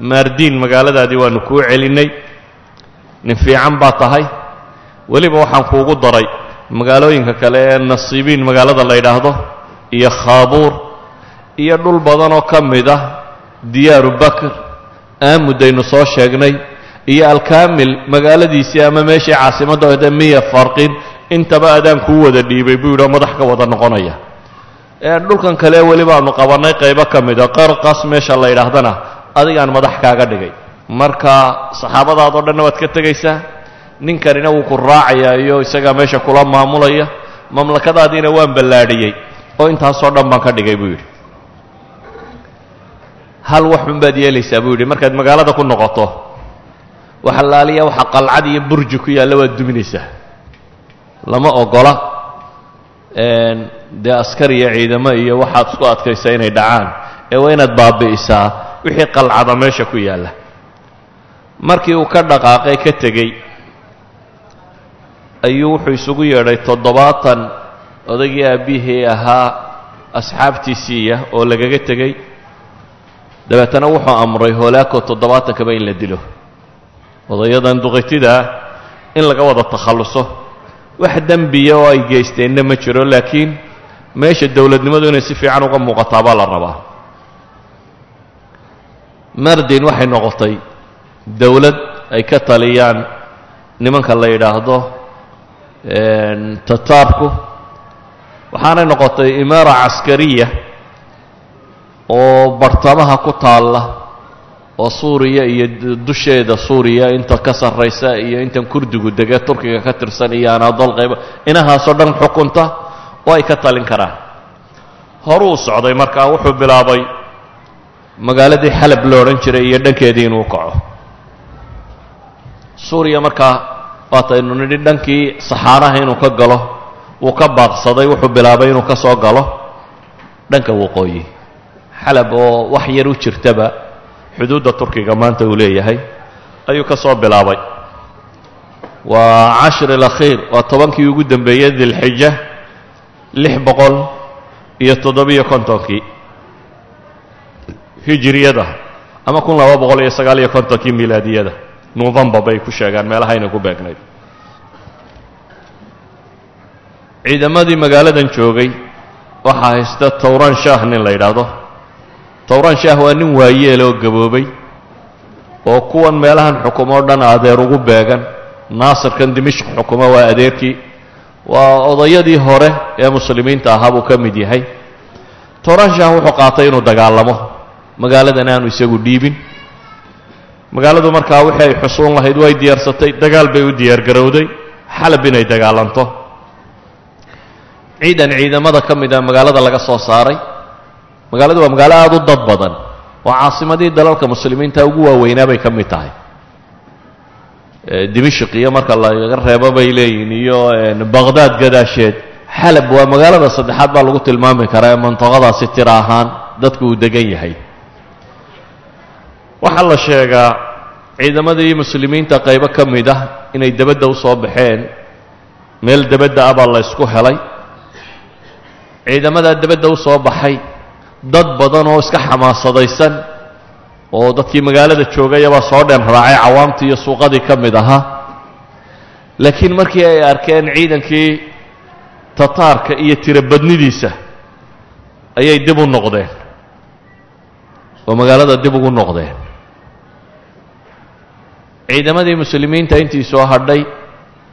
maardiin magaaladaadii waanu kuu celinnay nin fiican baa tahay. Weliba waxaan kuugu daray magaalooyinka kale ee nasiibiin magaalada la yidhaahdo iyo khaabuur iyo dhul badan oo ka mid ah diyaaru bakr. Aamudaynu soo sheegnay. Iyo alkaamil magaaladiisii ama meeshii caasimadda ode miya farqin intaba adaan kuu wada dhiibay buu yidhi oo madax ka wada noqonaya. Dhulkan kale weli baanu qabannay qaybo ka mida qarqas meesha la yidhaahdana adigaan madax kaaga dhigay. Marka saxaabadaadoo dhanna waad ka tegaysaa ninkanina wuu ku raacayaa iyo isagaa meesha kula maamulaya. Mamlakadaadiina waan ballaadhiyey oo intaasoo dhan baan ka dhigay buu yidhi. Hal waxun baad yeelaysaa buu yidhi markaad magaalada ku noqoto wax allaaliya waxa qalcad iyo burji ku yaalla waad duminaysaa lama ogola dee askar iyo ciidamo iyo waxaad isku adkaysaa inay dhacaan. Ee waa inaad baabi'isaa wixii qalcada meesha ku yaalla. Markii uu ka dhaqaaqay ka tegey ayuu wuxuu isugu yeedhay toddobaatan odaygii aabbihii ahaa asxaabtiisiiya oo lagaga tegey. Dabeetana wuxuu amray hoolaako toddobaatankaba in la dilo. Odayadan duqaytidaa in laga wada takhalluso wax dembiya oo ay geysteenna ma jiro laakiin meesha dowladnimadu inay si fiican uga muuqataa baa la rabaa. Mardin waxay noqotay dowlad ay ka taliyaan nimanka la yidhaahdo tataarku waxaanay noqotay imaara caskariya oo bartamaha ku taalla oo suuriya iyo dusheeda suuriya inta ka sarraysa iyo intan kurdigu dege turkiga ka tirsan iyo anaadool qayba inahaasoo dhan xukunta oo ay ka talin karaan. Horuu socday markaa wuxuu bilaabay magaaladii xalab lo odhan jiray iyo dhankeedii inuu kaco. Suuriya markaa waataynu nidhi dhankii saxaaraha inuu ka galo wuu ka baaqsaday wuxuu bilaabay inuu ka soo galo dhanka waqooyi xalab oo wax yar u jirtaba xuduudda turkiga maanta uu leeyahay ayuu ka soo bilaabay. Waa cashir alakhiir waa tobankii ugu dembeeyey dilxija lix boqol iyo toddobiyo kontonkii hijiriyada ama kun laba boqol iyo sagaal iyo kontonkii milaadiyada. Novembar bay ku sheegaan meelahayna ku beegnayd. Ciidamadii magaaladan joogay waxaa haysta towran shaah nin la yidhaahdo towran shaah waa nin waayeel oo gaboobay oo kuwan meelahan xukumo o dhan adeer ugu beegan. Naasirkan dimishq xukumo waa adeerkii. Waa odayadii hore ee muslimiinta ahaa buu ka mid yahay. Towran shaah wuxuu qaatay inuu dagaalamo. Magaaladan aanu isagu dhiibin. Magaaladu markaa wixii ay xusuun lahayd way diyaarsatay dagaal bay u diyaargarowday xalab inay dagaalanto. Ciidan ciidamada ka mid a magaalada laga soo saaray magaaladu waa magaalo aada u dad badan oo caasimadii dalalka muslimiinta ugu waaweynaa bay ka mid tahay. Dimishq iyo marka laga reebo bay leeyihiin iyo baqhdaad gadaasheed xalab waa magaalada saddexaad baa lagu tilmaami karaa ee mantaqadaasi tira ahaan dadku uu degan yahay. Waxaa la sheegaa ciidamadii muslimiinta qaybo ka mid ah inay debadda u soo baxeen meel debadda ah baa la helay. Ciidamadaa debadda u baxay dad badan oo iska xamaasadaysan oo dadkii magaalada joogayabaa soo dhen raacay cawaamtii iyo suuqadii ka mid ahaa laakiin markii ay arkeen ciidankii tataarka iyo tirobadnidiisa ayay dib u noqdeen. Oo magaalada dib ugu noqdeen. Ciidamadii muslimiinta intii soo hadhay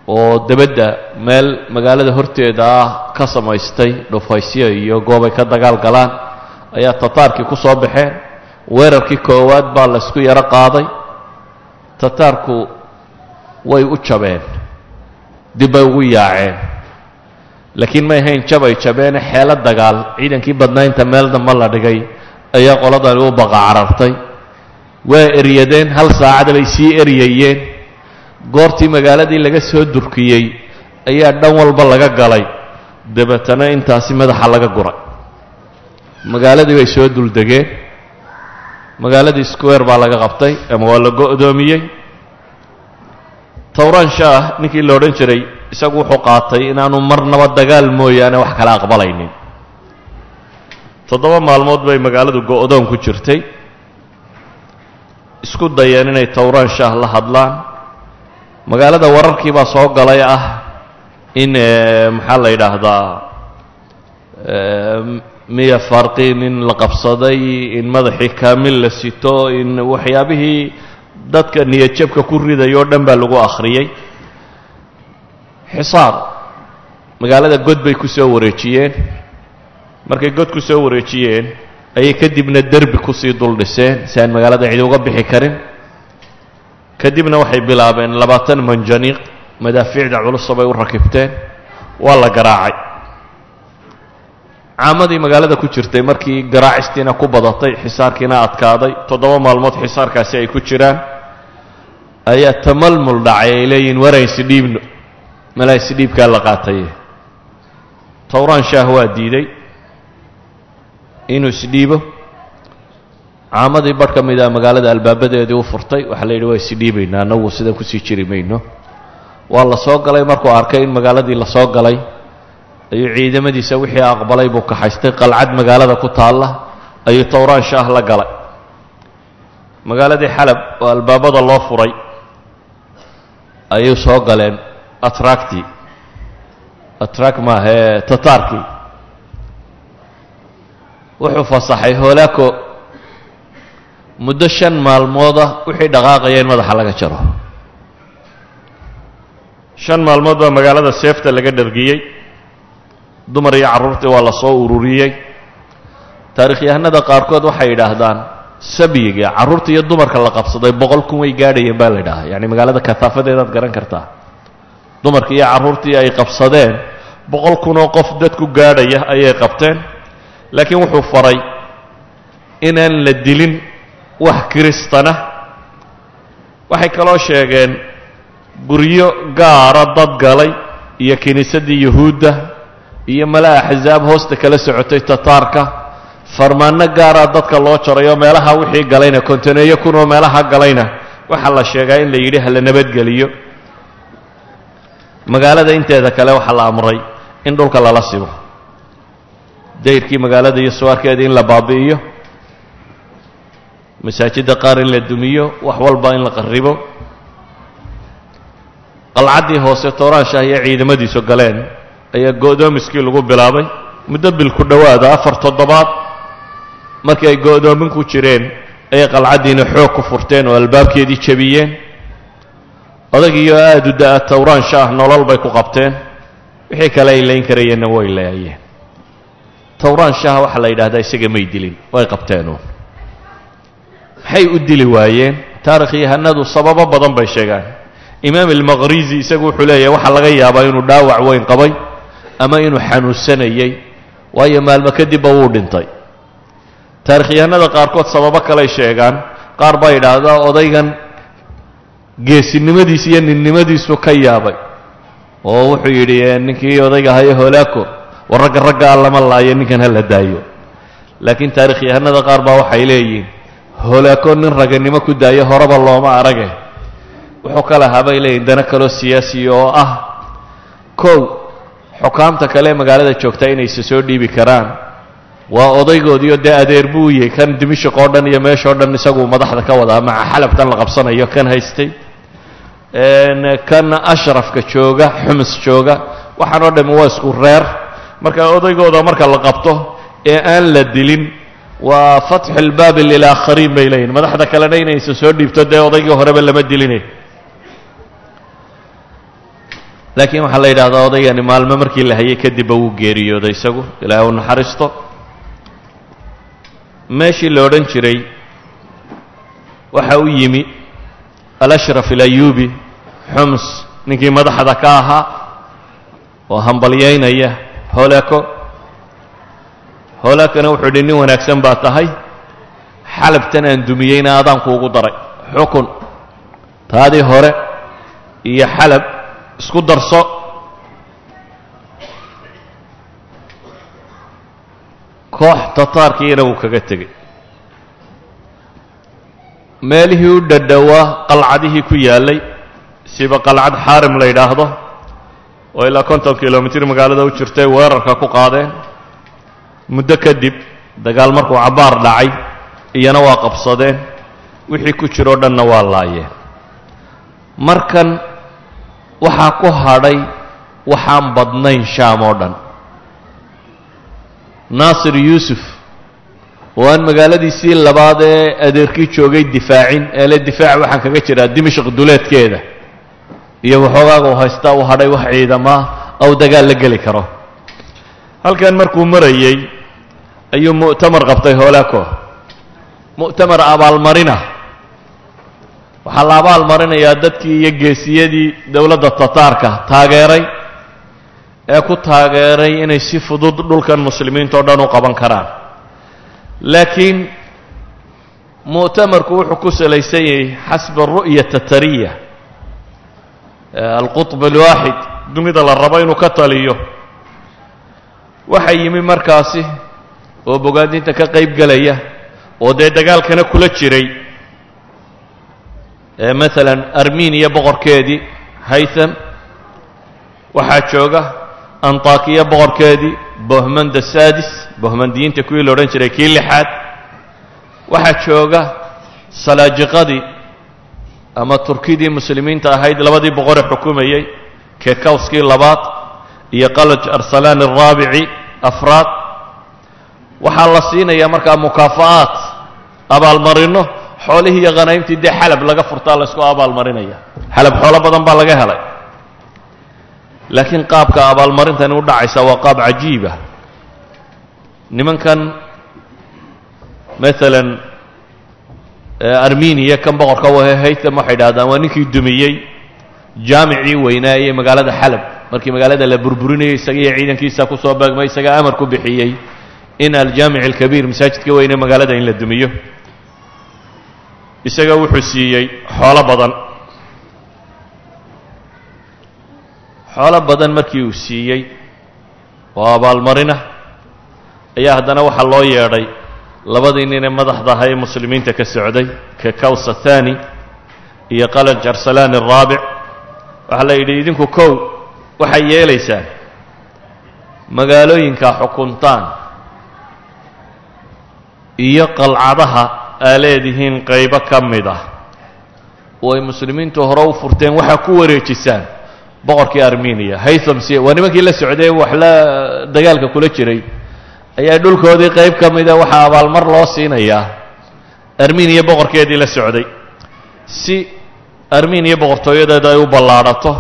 oo debadda meel magaalada horteeda ah ka samaystay dhufaysyo iyo goobay ka dagaal galaan ayaa tataarkii ku soo baxeen weerarkii koowaad baa laysku yaro qaaday. Tataarku way u jabeen. Dib bay ugu yaaceen. Laakiin may ahayn jabay jabeene xeelo dagaal ciidankii badnaynta meel damba la dhigay ayaa qoladani u baqa carartay. Waa eryadeen hal saacad bay sii eryayeen goortii magaaladii laga soo durkiyey ayaa dhan walba laga galay. Dabeetana intaasi madaxa laga guray magaaladii bay soo duldegeen. Magaaladii square baa laga qabtay ama waa la go'doomiyey. Towran shaah ninkii la odhan jiray isagu wuxuu qaatay inaanu marnaba dagaal mooyaane wax kala aqbalaynin. Toddoba maalmood bay magaaladu go'doon ku jirtay. Isku dayeen inay towran shaah la hadlaan. Magaalada wararkii baa soo galay ah in maxaa la yidhaahdaa miya farqiin in la qabsaday in madaxii kaamil la sito in waxyaabihii dadka niyadjabka ku ridayo o dhan baa lagu akhriyey xisaar magaalada god bay ku soo wareejiyeen. Markay god ku soo wareejiyeen ayay kadibna derbi ku sii dul dhiseen si aan magaalada cidi uga bixi karin. Kadibna waxay bilaabeen labaatan manjaniiq madaafiicda culusa bay u rakibteen waa la garaacay caamadii magaalada ku jirtay markii garaacistiina ku badatay xisaarkiina adkaaday toddoba maalmood xisaarkaasi ay ku jiraan ayaa tamalmul dhacay ay leeyihiin waran isdhiibno malaa isdhiibkaa la qaataye towraan shaah waa diiday inuu isdhiibo caamadii barh ka mid a magaalada albaabadeedii u furtay waxaa la yidhi waa isdhiibaynaa annagu sidan ku sii jiri mayno. Waa la soo galay markuu arkay in magaaladii la galay ayuu ciidamadiisa wixii aqbalay buu kaxaystay. Qalcad magaalada ku taalla ayuu towraan shaah la galay. Magaaladii xalab oo albaabada loo furay ayuu soo galeen atracti atrak maahee tataarkii wuxuu fasaxay hoolaako muddo shan maalmooda wixii dhaqaaqaya madaxa laga jaro. Shan maalmood baa magaalada seefta laga dhargiyey dumar iyo carruurtii waa la soo ururiyey. Taarikhyahanada qaarkood waxay yidhaahdaan sabyiga carruurta iyo dumarka la qabsaday boqol kun way gaadhayeen baa la yidhahaa yacni magaalada kasaafadeedaad garan kartaa. Dumarkii iyo carruurtii ay qabsadeen boqol kunoo qof dadku gaadhaya ayay qabteen. Laakiin wuxuu faray inaan la dilin wax kiristana. Waxay kaloo sheegeen guryo gaara dad galay iyo kiniisaddii yuhuudda iyo mala axsaab hoosta kala socotay tataarka. Farmaanno gaaraa dadka loo jaray meelaha wixii galayna kontaneeyo kunoo meelaha galayna. Waxaa la sheegaa in la yidhi hala nabadgeliyo. Magaalada inteeda kale waxaa la amray in dhulka lala sibo dayrkii magaalada iyo suwaarkeeda in la baabi'iyo. Masaajidda qaar in la dumiyo wax walba in la qarribo. Qalcaddii hoose tooraanshaah iyo ciidamadiisu galeen ayaa go'doomiskii lagu bilaabay. Muddo bil ku dhowaada afar toddobaad markii ay go'doomin ku jireen ayay qalcaddiina xoog ku furteen oo albaabkeedii jebiyeen. Odagiiyo aada u da'a towraansha ah nolol bay ku qabteen. Wixii kale ay layn karayeenna way laayeen. Towraanshaha waxaa la yidhahdaa isaga may dilin way qabteenuun maxay u dili waayeen? Taarikhyahanadu sababo badan bay sheegaan. Imaam almaqrizi isagu wuxuu leeyahay waxaa laga yaabaa inuu dhaawac weyn qabay ama inuu xanuunsanayey waayo maalmo kadibba wuu dhintay. Taarikhyahanada qaarkood sababo kaley sheegaan. Qaar baa yidhaahdaa odaygan geesinimadiis iyo ninnimadiisu ka yaabay. Oo wuxuu yidhi ninkii odayga hayo holaako war ragga ragga a lama laayo ninkan ha la daayo. Laakiin taarikhyahanada qaar baa waxay leeyihiin holaako nin raganimo ku daayo horeba looma arage. Wuxuu ka lahaa bay leeyihiin dana kaloo siyaasiya oo ah. Kow xukaamta kale magaalada joogtaa inayse soo dhiibi karaan waa odaygoodiio dee adeer buu yahay kan dimishiq oo dhan iyo meeshao dhan isaguu madaxda ka wadaa maca xalabkan la qabsanayo kan haystay. Kan ashrafka jooga xumus jooga waxaan oo dhami waa isku reer. Marka odaygooda marka la qabto ee aan la dilin waa fatxu lbaabi lilaakhariin bay leeyihiin madaxda kalena inayse soo dhiibto dee odaygii horeba lama diline laakiin waxaa la yidhahdaa odaygani maalmo markii la hayay kadibba wuu geeriyooday isagu. Ilaahay u naxariisto. Meeshii la odhan jiray waxa u yimi alashraf alayuubi xums ninkii madaxda ka ahaa oo hambalyaynaya holako. Holakona wuxuu idhi nin wanaagsan baa tahay xalabtan aan dumiyeyna adaanku ugu daray. Xukun. Taadii hore iyo xalab isku darso. Koox tataarkiina wuu kaga tegey. Meelihii u dhadhowaa qalcadihii ku yaallay siba qalcad xaarim la yidhaahdo oo ilaa konton kilomitir magaalada u jirtay weerarka ku qaadeen. Muddo kadib dagaal markuu cabbaar dhacay iyana waa qabsadeen. Wixii ku jiroo dhanna waa laayeen. Markan waxaa ku hadhay waxaan badnayn shaam oo dhan. Naasir yuusuf oo aan magaaladiisii labaad ee adeerkii joogay difaacin ee le difaac waxaan kaga jiraa dimashq duleedkeeda. Iyo waxoogaaga u haystaa u hadhay wax ciidamaa aw dagaal la geli karo. Halkan markuu marayey ayuu mu'tamar qabtay hoolaako mu'tamar abaalmarina waxaa la abaalmarinayaa dadkii iyo geesiyadii dowladda tataarka taageeray ee ku taageeray inay si fudud dhulkan muslimiinta o dhan u qaban karaan. Laakiin mu'tamarku wuxuu ku salaysan yahay xasba ru'ya tatariya. Alqutb alwaaxid dunida la rabo inuu ka taliyo. Waxa yimi markaasi oo bogaadinta ka qayb gelaya oo dee dagaalkana kula jiray maalan armeniya boqorkeedii haytham waxaa jooga antakiya boqorkeedii bohmanda sadis bohmandiyiinta kuwii la odhan jiray kii lixaad. Waxaa jooga salaajiqadii ama turkidii muslimiinta ahayd labadii boqore xukumayey kekawskii labaad iyo qalaj arsalaan araabici afraad. Waxaa la siinayaa markaa mukaafa'aat abaalmarino xoolihii iyo khanaymtii dee xalab laga furtaa la ysku abaalmarinaya. Xalab xoolo badan baa laga helay. Laakiin qaabka abaalmarintani u dhacaysa waa qaab cajiiba nimankan maalan armeniya kan boqorka wahe haytham waxay idhahdaan waa ninkii dumiyey jaamicii weynaaye magaalada xalab. Markii magaalada la burburinayay isaga iyo ciidankiisa ku soo beegmay isaga amar ku bixiyey in aljaamic alkabiir masaajidka weyne magaalada in la dumiyo isaga wuxuu siiyey xoolo badan. Xoolo badan markii uu siiyey oo abaalmarina. Ayaa haddana waxaa loo yeedhay labadii ninee madaxda ahaa ee muslimiinta ka socday ka kawsa thani iyo qalaj arsalaan araabic waxaa la yidhi idinku kow waxay yeelaysaan magaalooyinkaa xukuntaan iyo qalcadaha aa leedihiin qaybo ka mid ah. Oo ay muslimiintu hore u furteen waxaa ku wareejisaan boqorkii armeniya. Haytham si waa nimankii la socday wax la dagaalka kula jiray. Ayaa dhulkoodii qayb ka mida waxaa abaalmar loo siinayaa. Armeniya boqorkeedii la socday. Si armeniya boqortooyadeeda ay u ballaadhato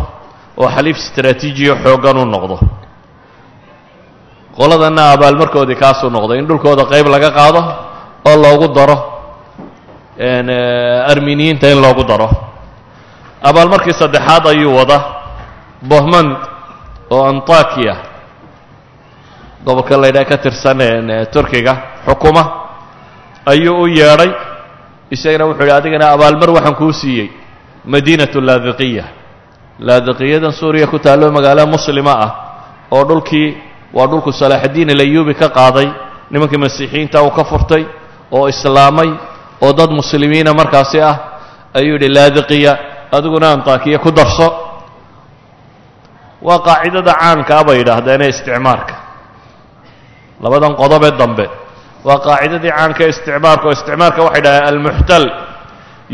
oo xaliif istraatiijiya xooggan u noqdo. Qoladanna abaalmarkoodii kaasuu noqday in dhulkooda qayb laga qaado oo loogu daro armeniyiinta in loogu daro. Abaalmarkii saddexaad ayuu wada bohmand oo antakiya. Gobolka la ydhaha ka tirsan turkiga xukuma ayuu u yeedhay. Isagana wuxuu yidhi adigana abaalmar waxaan kuu siiyey. Madiinatu laadiqiya. Laadiqiyadan suuriya ku taallo magaalo muslima ah oo dhulkii waa dhulku salaaxaddiin alayuubi ka qaaday. Nimankii masiixiyiinta uu ka furtay oo islaamay oo dad muslimiina markaasi ah ayuu yidhi laadiqiya adiguna antakiya ku darso. Waa qaacidada caankaa bay yidhaahdeen ee isticmaarka labadan qodobee dambe waa qaacidadii caanka ee isticmaarka oo isticmaarka waxay dhahdeen almuxtal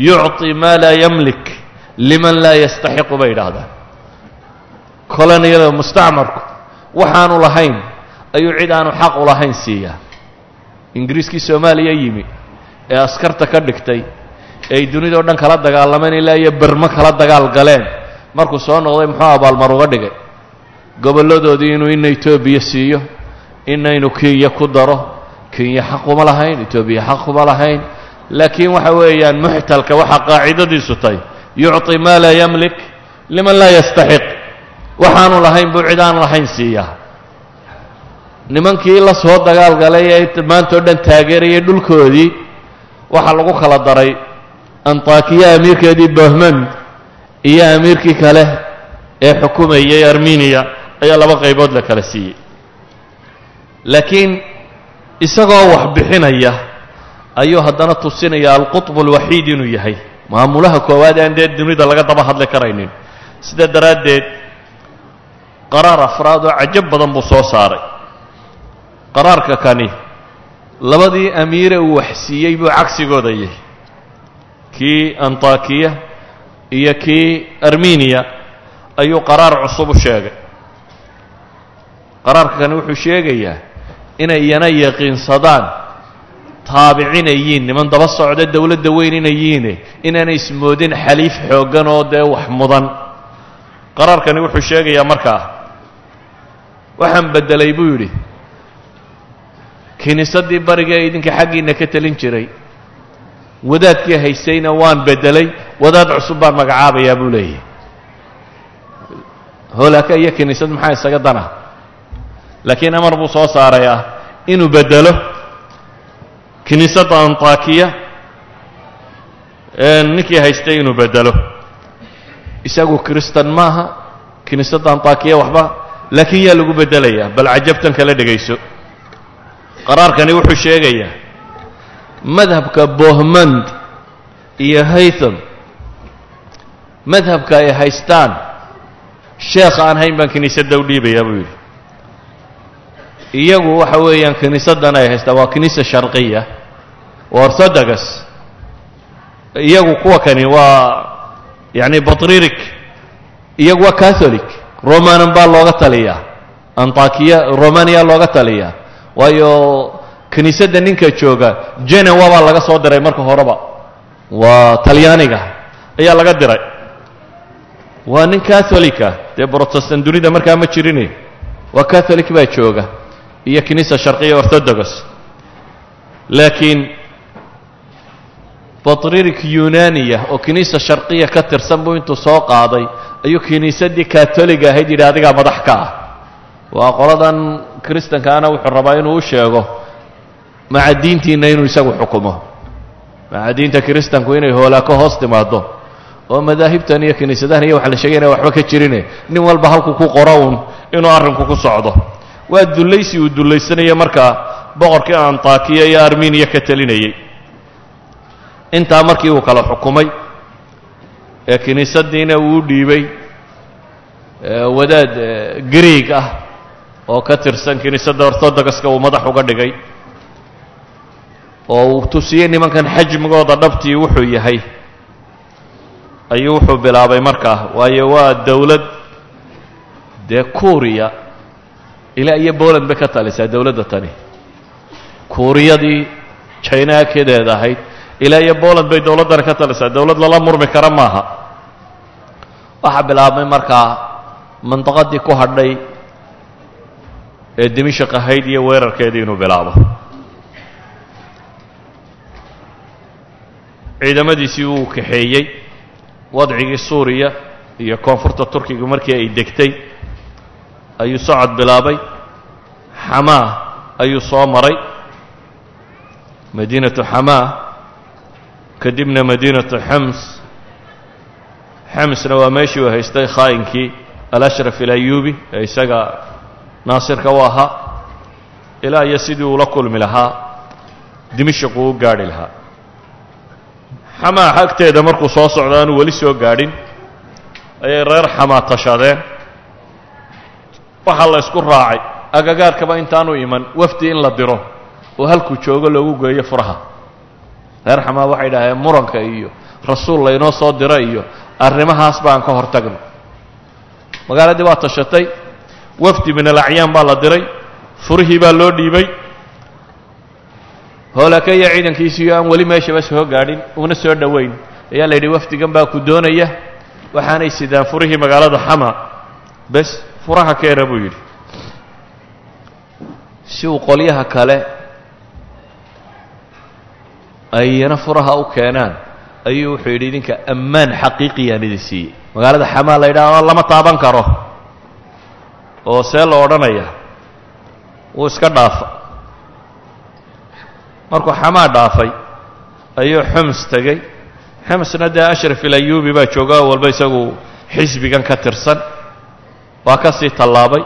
yucطi maa laa yamlik liman laa yastaxiqu bay yidhaahdaan koloniyada mustacmarku waxaanu lahayn ayuu cid aanu xaq u lahayn siiyaa. Ingiriiskii soomaaliya yimi ee askarta ka dhigtay ay dunidao dhan kala dagaalameen ilaa iyo bermo kala dagaal galeen. Markuu soo noqday muxuu abaalmar uga dhigay. Gobolladoodii inuu ina etoobiya siiyo inaynu kenya ku daro. Kenya xaquma lahayn etoobiya xaquma lahayn. Laakiin waxa weeyaan muxtalka waxaa qaacidadiisu tahay. Yucطi maa laa yamlik liman laa yastaxiq. Waxaanu lahayn buu cid aan lahayn siiyaa. Nimankii la soo dagaal galay ee maantao dhan taageerayay dhulkoodii waxaa lagu kala daray antakiya amiirkeedii bohmand iyo amiirkii kale ee xukumayay armeniya ayaa laba qaybood la kala siiyey. Laakiin isagoo wax bixinaya ayuu haddana tusinaya alqutb alwaxiid inuu yahay. Maamulaha koowaad aan dee dunida laga daba hadli karaynin. Sida daraaddeed qaraar afraad oo cajab badan buu soo saaray. Qaraarka kani labadii amiire uu wax siiyey buu cagsigooda yahay. Kii antakiya iyo kii armeniya ayuu qaraar cusub u sheegay. Qaraarka kani wuxuu sheegayaa inay iyana yaqiinsadaan taabicin ay yihiin niman daba socda dowladda weyn inay yihiine inaanay ismoodin xaliif xooggan oo dee wax mudan. Qaraarkani wuxuu sheegayaa markaa waxaan beddelay buu yidhi kiniisaddii bariga idinka xaggiinna ka telin jiray. Wadaadkii haystayna waan beddelay wadaad cusub baan magacaabayaa buu leeyahay. Hoolaaka iyo kiniisad maxaa isaga dana? Laakiin amar buu soo saaray ah inuu beddelo kiniisadda antakiya ninkii haystay inuu beddelo isagu kristan maaha kiniisadda antakiya waxba laakiin yaa lagu beddelayaa bal cajabtan kala dhegayso qaraarkani wuxuu sheegayaa madhabka bohmand iyo haytham madhabka ay haystaan sheekh aan hayn baan kiniisadda u dhiibayaa buu yidhi. Iyagu waxa weeyaan kiniisaddan ay haystaan waa kiniisa sharqiya waa orthodox. Iyagu kuwa kani waa yacni batririk iyagu waa catholic. Romanan baa looga taliyaa antakiya romania looga taliyaa waayo kiniisadda ninka jooga genewa baa laga soo diray marka horeba. Waa talyaaniga ayaa laga diray. Waa nin catholicah dee protestant dunida markaa ma jirine waa catholic baa jooga iyo kiniisa sharqiya orthodox. Laakiin batririk yunaniya oo kiniisa sharqiya ka tirsan buu intuu soo qaaday ayuu kiniisaddii katoliga ahayd yidhi adigaa madax ka ah waa qoladan kristankaana wuxuu rabaa inuu u sheego maca diintiinna inuu isagu xukumo. Maca diinta kiristanku inay hoolaako hoos timaado oo madaahibtan iyo kiniisadahan iyo waxa la sheegayna waxba ka jirine nin walba halku ku qoro uun inuu arrinku ku socdo. Waa dullaysi uu dullaysanaya markaa boqorkii antakiya iyo armeniya ka telinayey intaa markii uu kala xukumay ee kiniisaddiina uu u dhiibay wadaad greeg ah oo ka tirsan kiniisadda orthodoxka uu madax uga dhigay oo uu tusiyey nimankan xajmigooda dhabtii wuxuu yahay ayuu wuxuu bilaabay markaa waayo waa dowlad dee kuuriya ilaa iyo boland bay ka talisaa dowladda tani. Kuuriyadii jinakedeed ahayd ilaa iyo boland bay dowladdani ka talisaa dowlad lala murmi kara maaha. Waxaa bilaabmay markaa mandaqadii ku hadhay ee dimishaq ahayd iyo weerarkeedii inuu bilaabo. Ciidamadiisii uu kaxeeyey wadcigii suuriya iyo koonfurta turkiga markii ay degtay ayuu socod bilaabay. Xamaa ayuu soo maray. Madiinatu xamaa kadibna madiinatu xams. Xamsna waa meeshii uu haystay khaa'inkii alashraf ilayubi ee isaga naasirka u ahaa ilaa iyo sidii uula kulmi lahaa dimishaq uu u gaadhi lahaa xamaa agteeda markuu soo socdo aanu weli soo gaadhin. Ayay reer xamaa tashadeen waxaa la ysku raacay. Agagaarkaba intaanu iman wafdi in la diro. Oo halkuu joogo loogu geeyo furaha. Reer xamaa waxay idhaaheen muranka iyo rasuul laynoo soo diro iyo arrimahaas baan ka hor tagno magaaladii waa tashatay wafdi min alacyaan baa la diray furihii baa loo dhiibay. Hoolakaya ciidankiisiiyo aan weli meeshaba soo gaadhin una soo dhoweyn. Ayaa la yidhi wafdigan baa ku doonaya waxaanay sidaan furihii magaalada xama. Bes furaha keena buu yidhi. Si uu qolyaha kale ayna furaha u keenaan ayuu wuxuu yidhi idinka ammaan xaqiiqiyaan idin siiyey. Magaalada xamaa la yidhaha lama taaban karo oo see la odhanaya wuu iska dhaafa markuu xamaa dhaafay ayuu xums tegey. Xumsna dee ashraf ilayubi baa jooga walba isagu xisbigan ka tirsan waa ka sii tallaabay.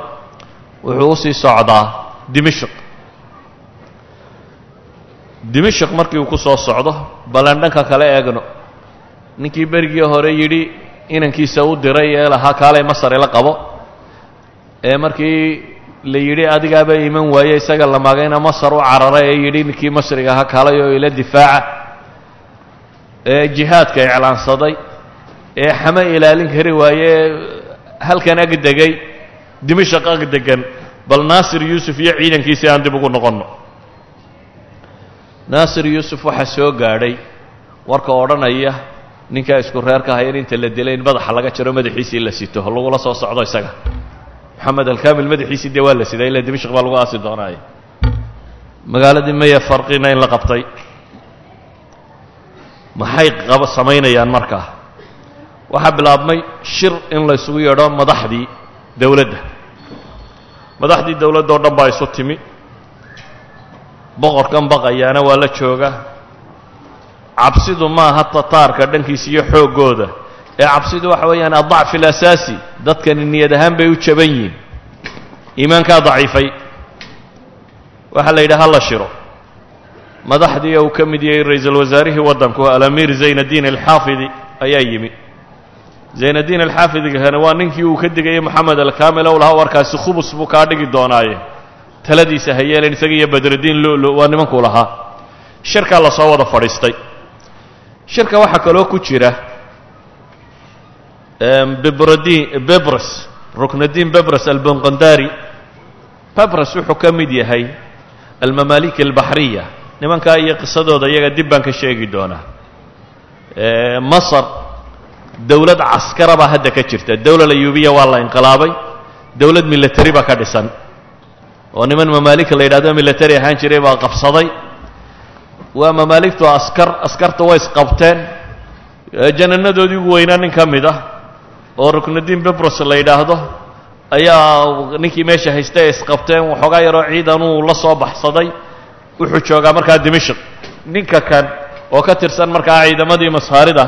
Wuxuu u sii socdaa dimishq. Dimishq markii uu ku soo socdo ballan dhanka kale eegno. Ninkii berigii hore yidhi inankiisa u diray ee lahaa kaalay masar ila qabo ee markii la yidhi adigaaba iman waaye isaga la magayna masar u cararay ee yidhi ninkii masriga ahaa kaalay oo ila difaaca. Ee jihaadka iclaansaday ee xame ilaalin kari waaye halkan ag degay dimashaq ag degan bal naasir yuusuf iyo ciidankiisii aan dib ugu noqonno. Naasir yuusuf waxaa soo gaadhay warka odhanaya ninkaa isku reerka haya in inta la dilay in madaxa laga jaro madaxiisii la sito lagula soo socdo isaga moxamed alkamil madaxiisii dee waa la siday ila dimashq baa lagu aasi doonaaye magaaladii maya farqina in la qabtay. Maxay qaba samaynayaan markaa waxaa bilaabmay shir in la ysugu yeedho madaxdii dowladda. Madaxdii dowladda oo dhan baa isu timi. Boqorkan baqayaana waa la jooga. Cabsidu maaha tataarka dhankiisa iyo xooggooda ee cabsidu waxa weeyaan adacfi alasaasi dadkani niyad ahaan bay u jaban yihiin. Iimaankaa daciifay. Waxaa la yidhi ha la shiro. Madaxdii uu ka mid yahay ra'iisul wasaarihii waddanku alamiir zaynaddiin alxaafidi ayaa yimi. Zaynaddiin alxaafidigana waa ninkii uu ka digayay moxamed alkamil ow lahaa warkaasi khubus buu kaa dhigi doonaaye. Taladiisa ha yeelen isaga iyo badrudiin lulu waa nimankuu lahaa. Shirkaa la wada fadhiistay. Shirka waxaa kaloo ku jira bebros ruknadiin bebros albonqondari bebros wuxuu ka mid yahay almamaalik albaxriya nimankaa iyo qisadooda iyaga dib baan ka sheegi doonaa. Masar dowlad caskara baa hadda ka jirta. Dowlad ayuubiya waa la inqilaabay. Dowlad military baa ka dhisan. Oo niman mamaalika la yidhahdo military ahaan jiray baa qabsaday. Waa mamaaligtu askar askarta way isqabteen jananadoodii ugu weynaa nin ka mid ah oo ruknudiin bebros la yidhaahdo ayaa ninkii meesha haystay ay isqabteen waxoogaa yaroo ciidanuu la soo baxsaday wuxuu joogaa markaa dimashq. Ninka kan oo ka tirsan markaa ciidamadii masaarida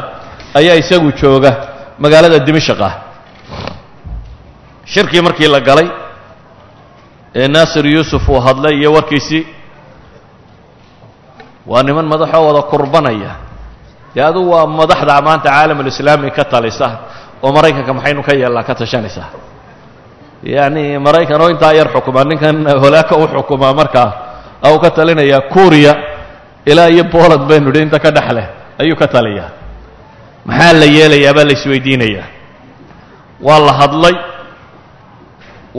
ayaa isagu jooga magaalada dimashq ah. Shirkii markii la galay ee naasir yuusuf uu hadlay iyo warkiisii waa niman madaxoo wada kurbanaya. Dee adugu waa madaxda maanta caalamulislaami ka talisa oo maraykanka maxaynu ka yeelnaa ka tashanaysaa. Yacni maraykan oo intaa yar xukumaa ninkan holaaka u xukumaa markaa au ka talinayaa kuuriya ilaa iyo boland baynu idhi inta ka dhex leh ayuu ka taliyaa. Maxaa la yeelayaa baa la isweydiinayaa. Waa la hadlay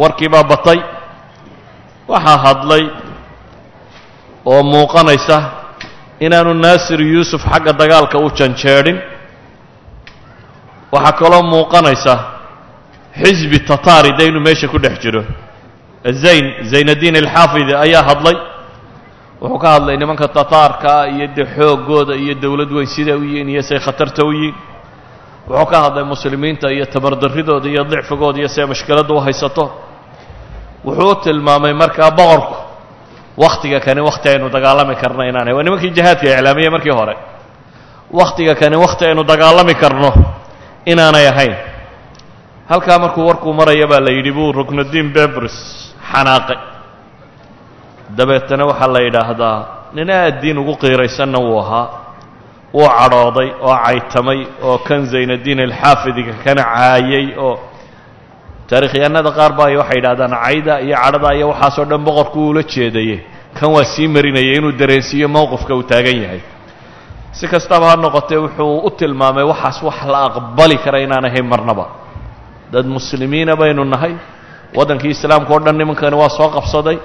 warkii baa batay waxaa hadlay oo muuqanaysa inaanu naasir yuusuf xagga dagaalka u janjeedhin waxaa kaloo muuqanaysa xisbi tataari de inuu meesha ku dhex jiro. Zayn zaynaddiin alxaafidi ayaa hadlay. Wuxuu ka hadlay nimanka tataarkaa iyo de xooggooda iyo dowlad weyn siday u yihiin iyo say khatarta u yihiin. Wuxuu ka hadlay muslimiinta iyo tabardarridooda iyo dicfigooda iyo siay mashkiladda u haysato. Wuxuu u tilmaamay markaa boqorku wakhtiga kani wakhti aynu dagaalami karno inaanay. Waa nimankii jihaadka iclaamiyey markii hore. Wakhtiga kani wakhti aynu dagaalami karno inaanay ahayn. Halkaa markuu warkuu maraya baa la yidhi buu ruknudiin bebris xanaaqay. Dabeetana waxaa la yidhaahdaa nin aad diin ugu qiiraysanna wuu ahaa. Wuu cadhooday oo caytamay oo kan zaynaddiin alxaafidiga kana caayay oo taarikhyahanada qaar baa waxay yidhahdaan cayda iyo cadhada iyo waxaasoo dhan boqorku uula jeedaye kan waa sii marinayay inuu dareensiiyo mowqifka uu taagan yahay si kastaba ha noqotee wuxuu u tilmaamay waxaas wax la aqbali kara inaan ahayn marnaba dad muslimiina baynu nahay waddankii islaamka o dhan nimankani waa soo qabsaday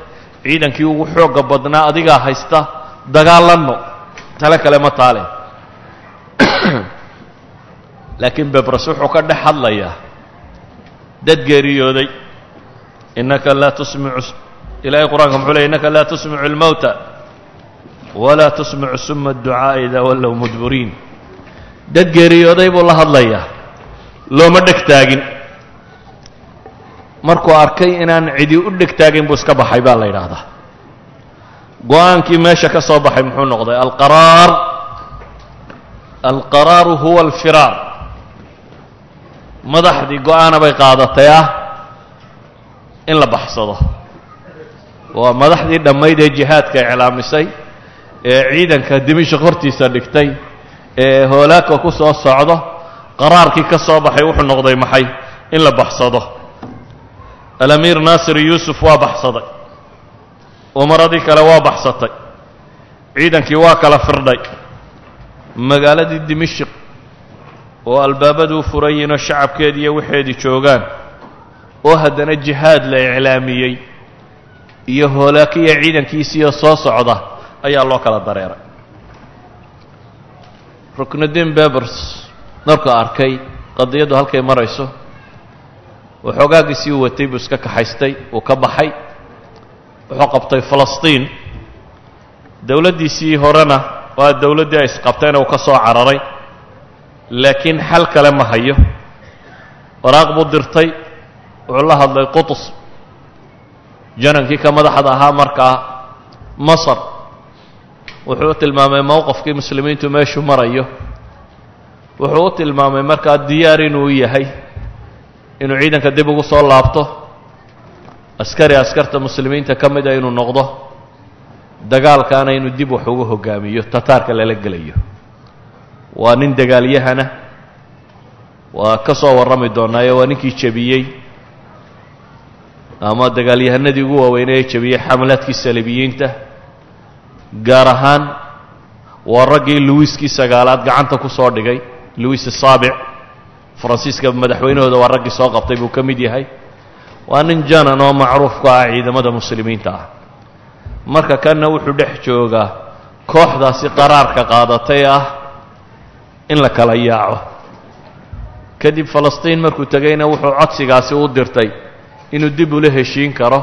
ciidankii ugu xoogga badnaa adigaa haysta dagaalanno tale kale ma taale. Laakiin bebras wuxuu ka dhex hadlayaa dad geeriyooday innaka laa tusmicu ilaahay qur'aanka muxuu ley innaka laa tusmicu almowta walaa tusmicu suma adducaa'a idaa wallow mudburiin dad geeriyooday buu la hadlayaa. Looma dheg taagin. Markuu arkay inaan cidi u dheg taagin buu iska baxay baa la yidhaahdaa. Go'aankii meesha ka soo baxay muxuu noqday alqaraar. Alqaraaru huwa alfiraar. Madaxdii go'aana bay qaadatay ah in la baxsado. Waa madaxdii dhammayd ee jihaadka iclaamisay ee ciidanka dimishq hortiisa dhigtay ee hoolaaka ku soo socdo qaraarkii ka soo baxay wuxuu noqday maxay? In la baxsado. Alamiir naasir yuusuf waa baxsaday. Umaradii kale waa baxsatay. Ciidankii waa kala firdhay. Magaaladii dimishq oo albaabaduu furayiin oo shacabkeedii iyo waxeedii joogaan oo haddana jihaad la iclaamiyey iyo hoolaakiya ciidankiisiiyo soo socda ayaa loo kala dareeray. Ruknudiin bebers markuu arkay qadiyaddu halkay marayso waxoogaagiisii u watay buu iska kaxaystay uu ka baxay wuxuu qabtay falastiin. Dowladdiisii horena waa dowladdii ay isqabteena uu ka soo cararay laakiin xal kale ma hayo. Waraaq buu dirtay wuxuu la hadlay qutus janankii ka madaxda ahaa markaa masar wuxuu u tilmaamay mowqafkii muslimiintu meeshuu marayo. Wuxuu u tilmaamay markaa diyaar inuu yahay inuu ciidanka dib ugu soo laabto. Askari askarta muslimiinta ka mida inuu noqdo dagaalkaana inuu dib wax ugu hogaamiyo tataarka lala gelayo. Waa nin dagaalyahana waa ka soo warrami doonaayo waa ninkii jebiyey. Ama dagaalyahanadii ugu waaweynay ee jebiyey xamalaadkii salibiyiinta gaar ahaan waa raggii luwiskii sagaalaad gacanta ku soo dhigay luwis asaabic faransiiska madaxweynahooda waa raggii soo qabtay buu ka mid yahay. Waa nin janan oo macruuf ku ah ciidamada muslimiinta ah. Marka kanna wuxuu dhex joogaa kooxdaasi qaraarka qaadatay ah in la kala yaaco. Kadib falastiin markuu tegayna wuxuu codsigaasi u dirtay inuu dib ula heshiin karo.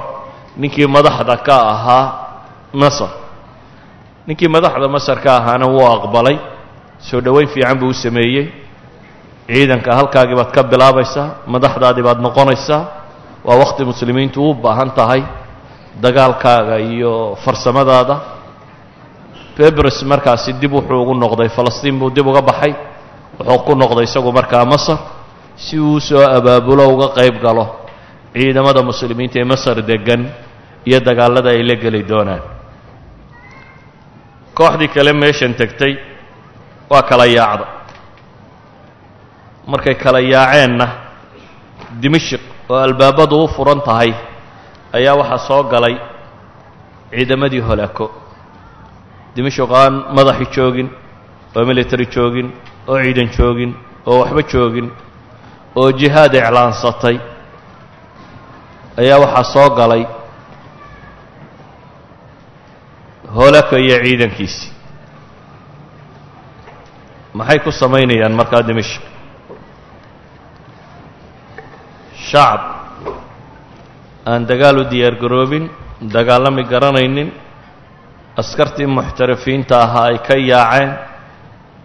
Ninkii madaxda ka ahaa nasar ninkii madaxda masar ka ahaana wuu aqbalay soo dhoweyn fiican buu u sameeyey. Ciidanka halkaagii baad ka bilaabaysaa madaxdaadii baad noqonaysaa waa wakhti muslimiintu u baahan tahay dagaalkaaga iyo farsamadaada. Bebres markaasi dib wuxuu ugu noqday falastiin buu dib uga baxay wuxuu ku noqday isagu markaa masar si uu soo abaabulo uga qayb galo ciidamada muslimiinta ee masar deggan iyo dagaallada ay la geli doonaan kooxdii kale meeshan tegtay waa kala yaacda. Markay kala yaaceenna dimashik oo albaabadu u furan tahay ayaa waxaa soo galay ciidamadii holaako dimashik oo aan madaxi joogin oo military joogin oo ciidan joogin oo waxba joogin oo jihaad iclaansatay ayaa waxaa soo galay holaka iyo ciidankiisii maxay ku samaynayaan markaa dimashik shacab. Aan dagaal u diyaar garoobin dagaalami garanaynin. Askartii muxtarafiinta ahaa ay ka yaaceen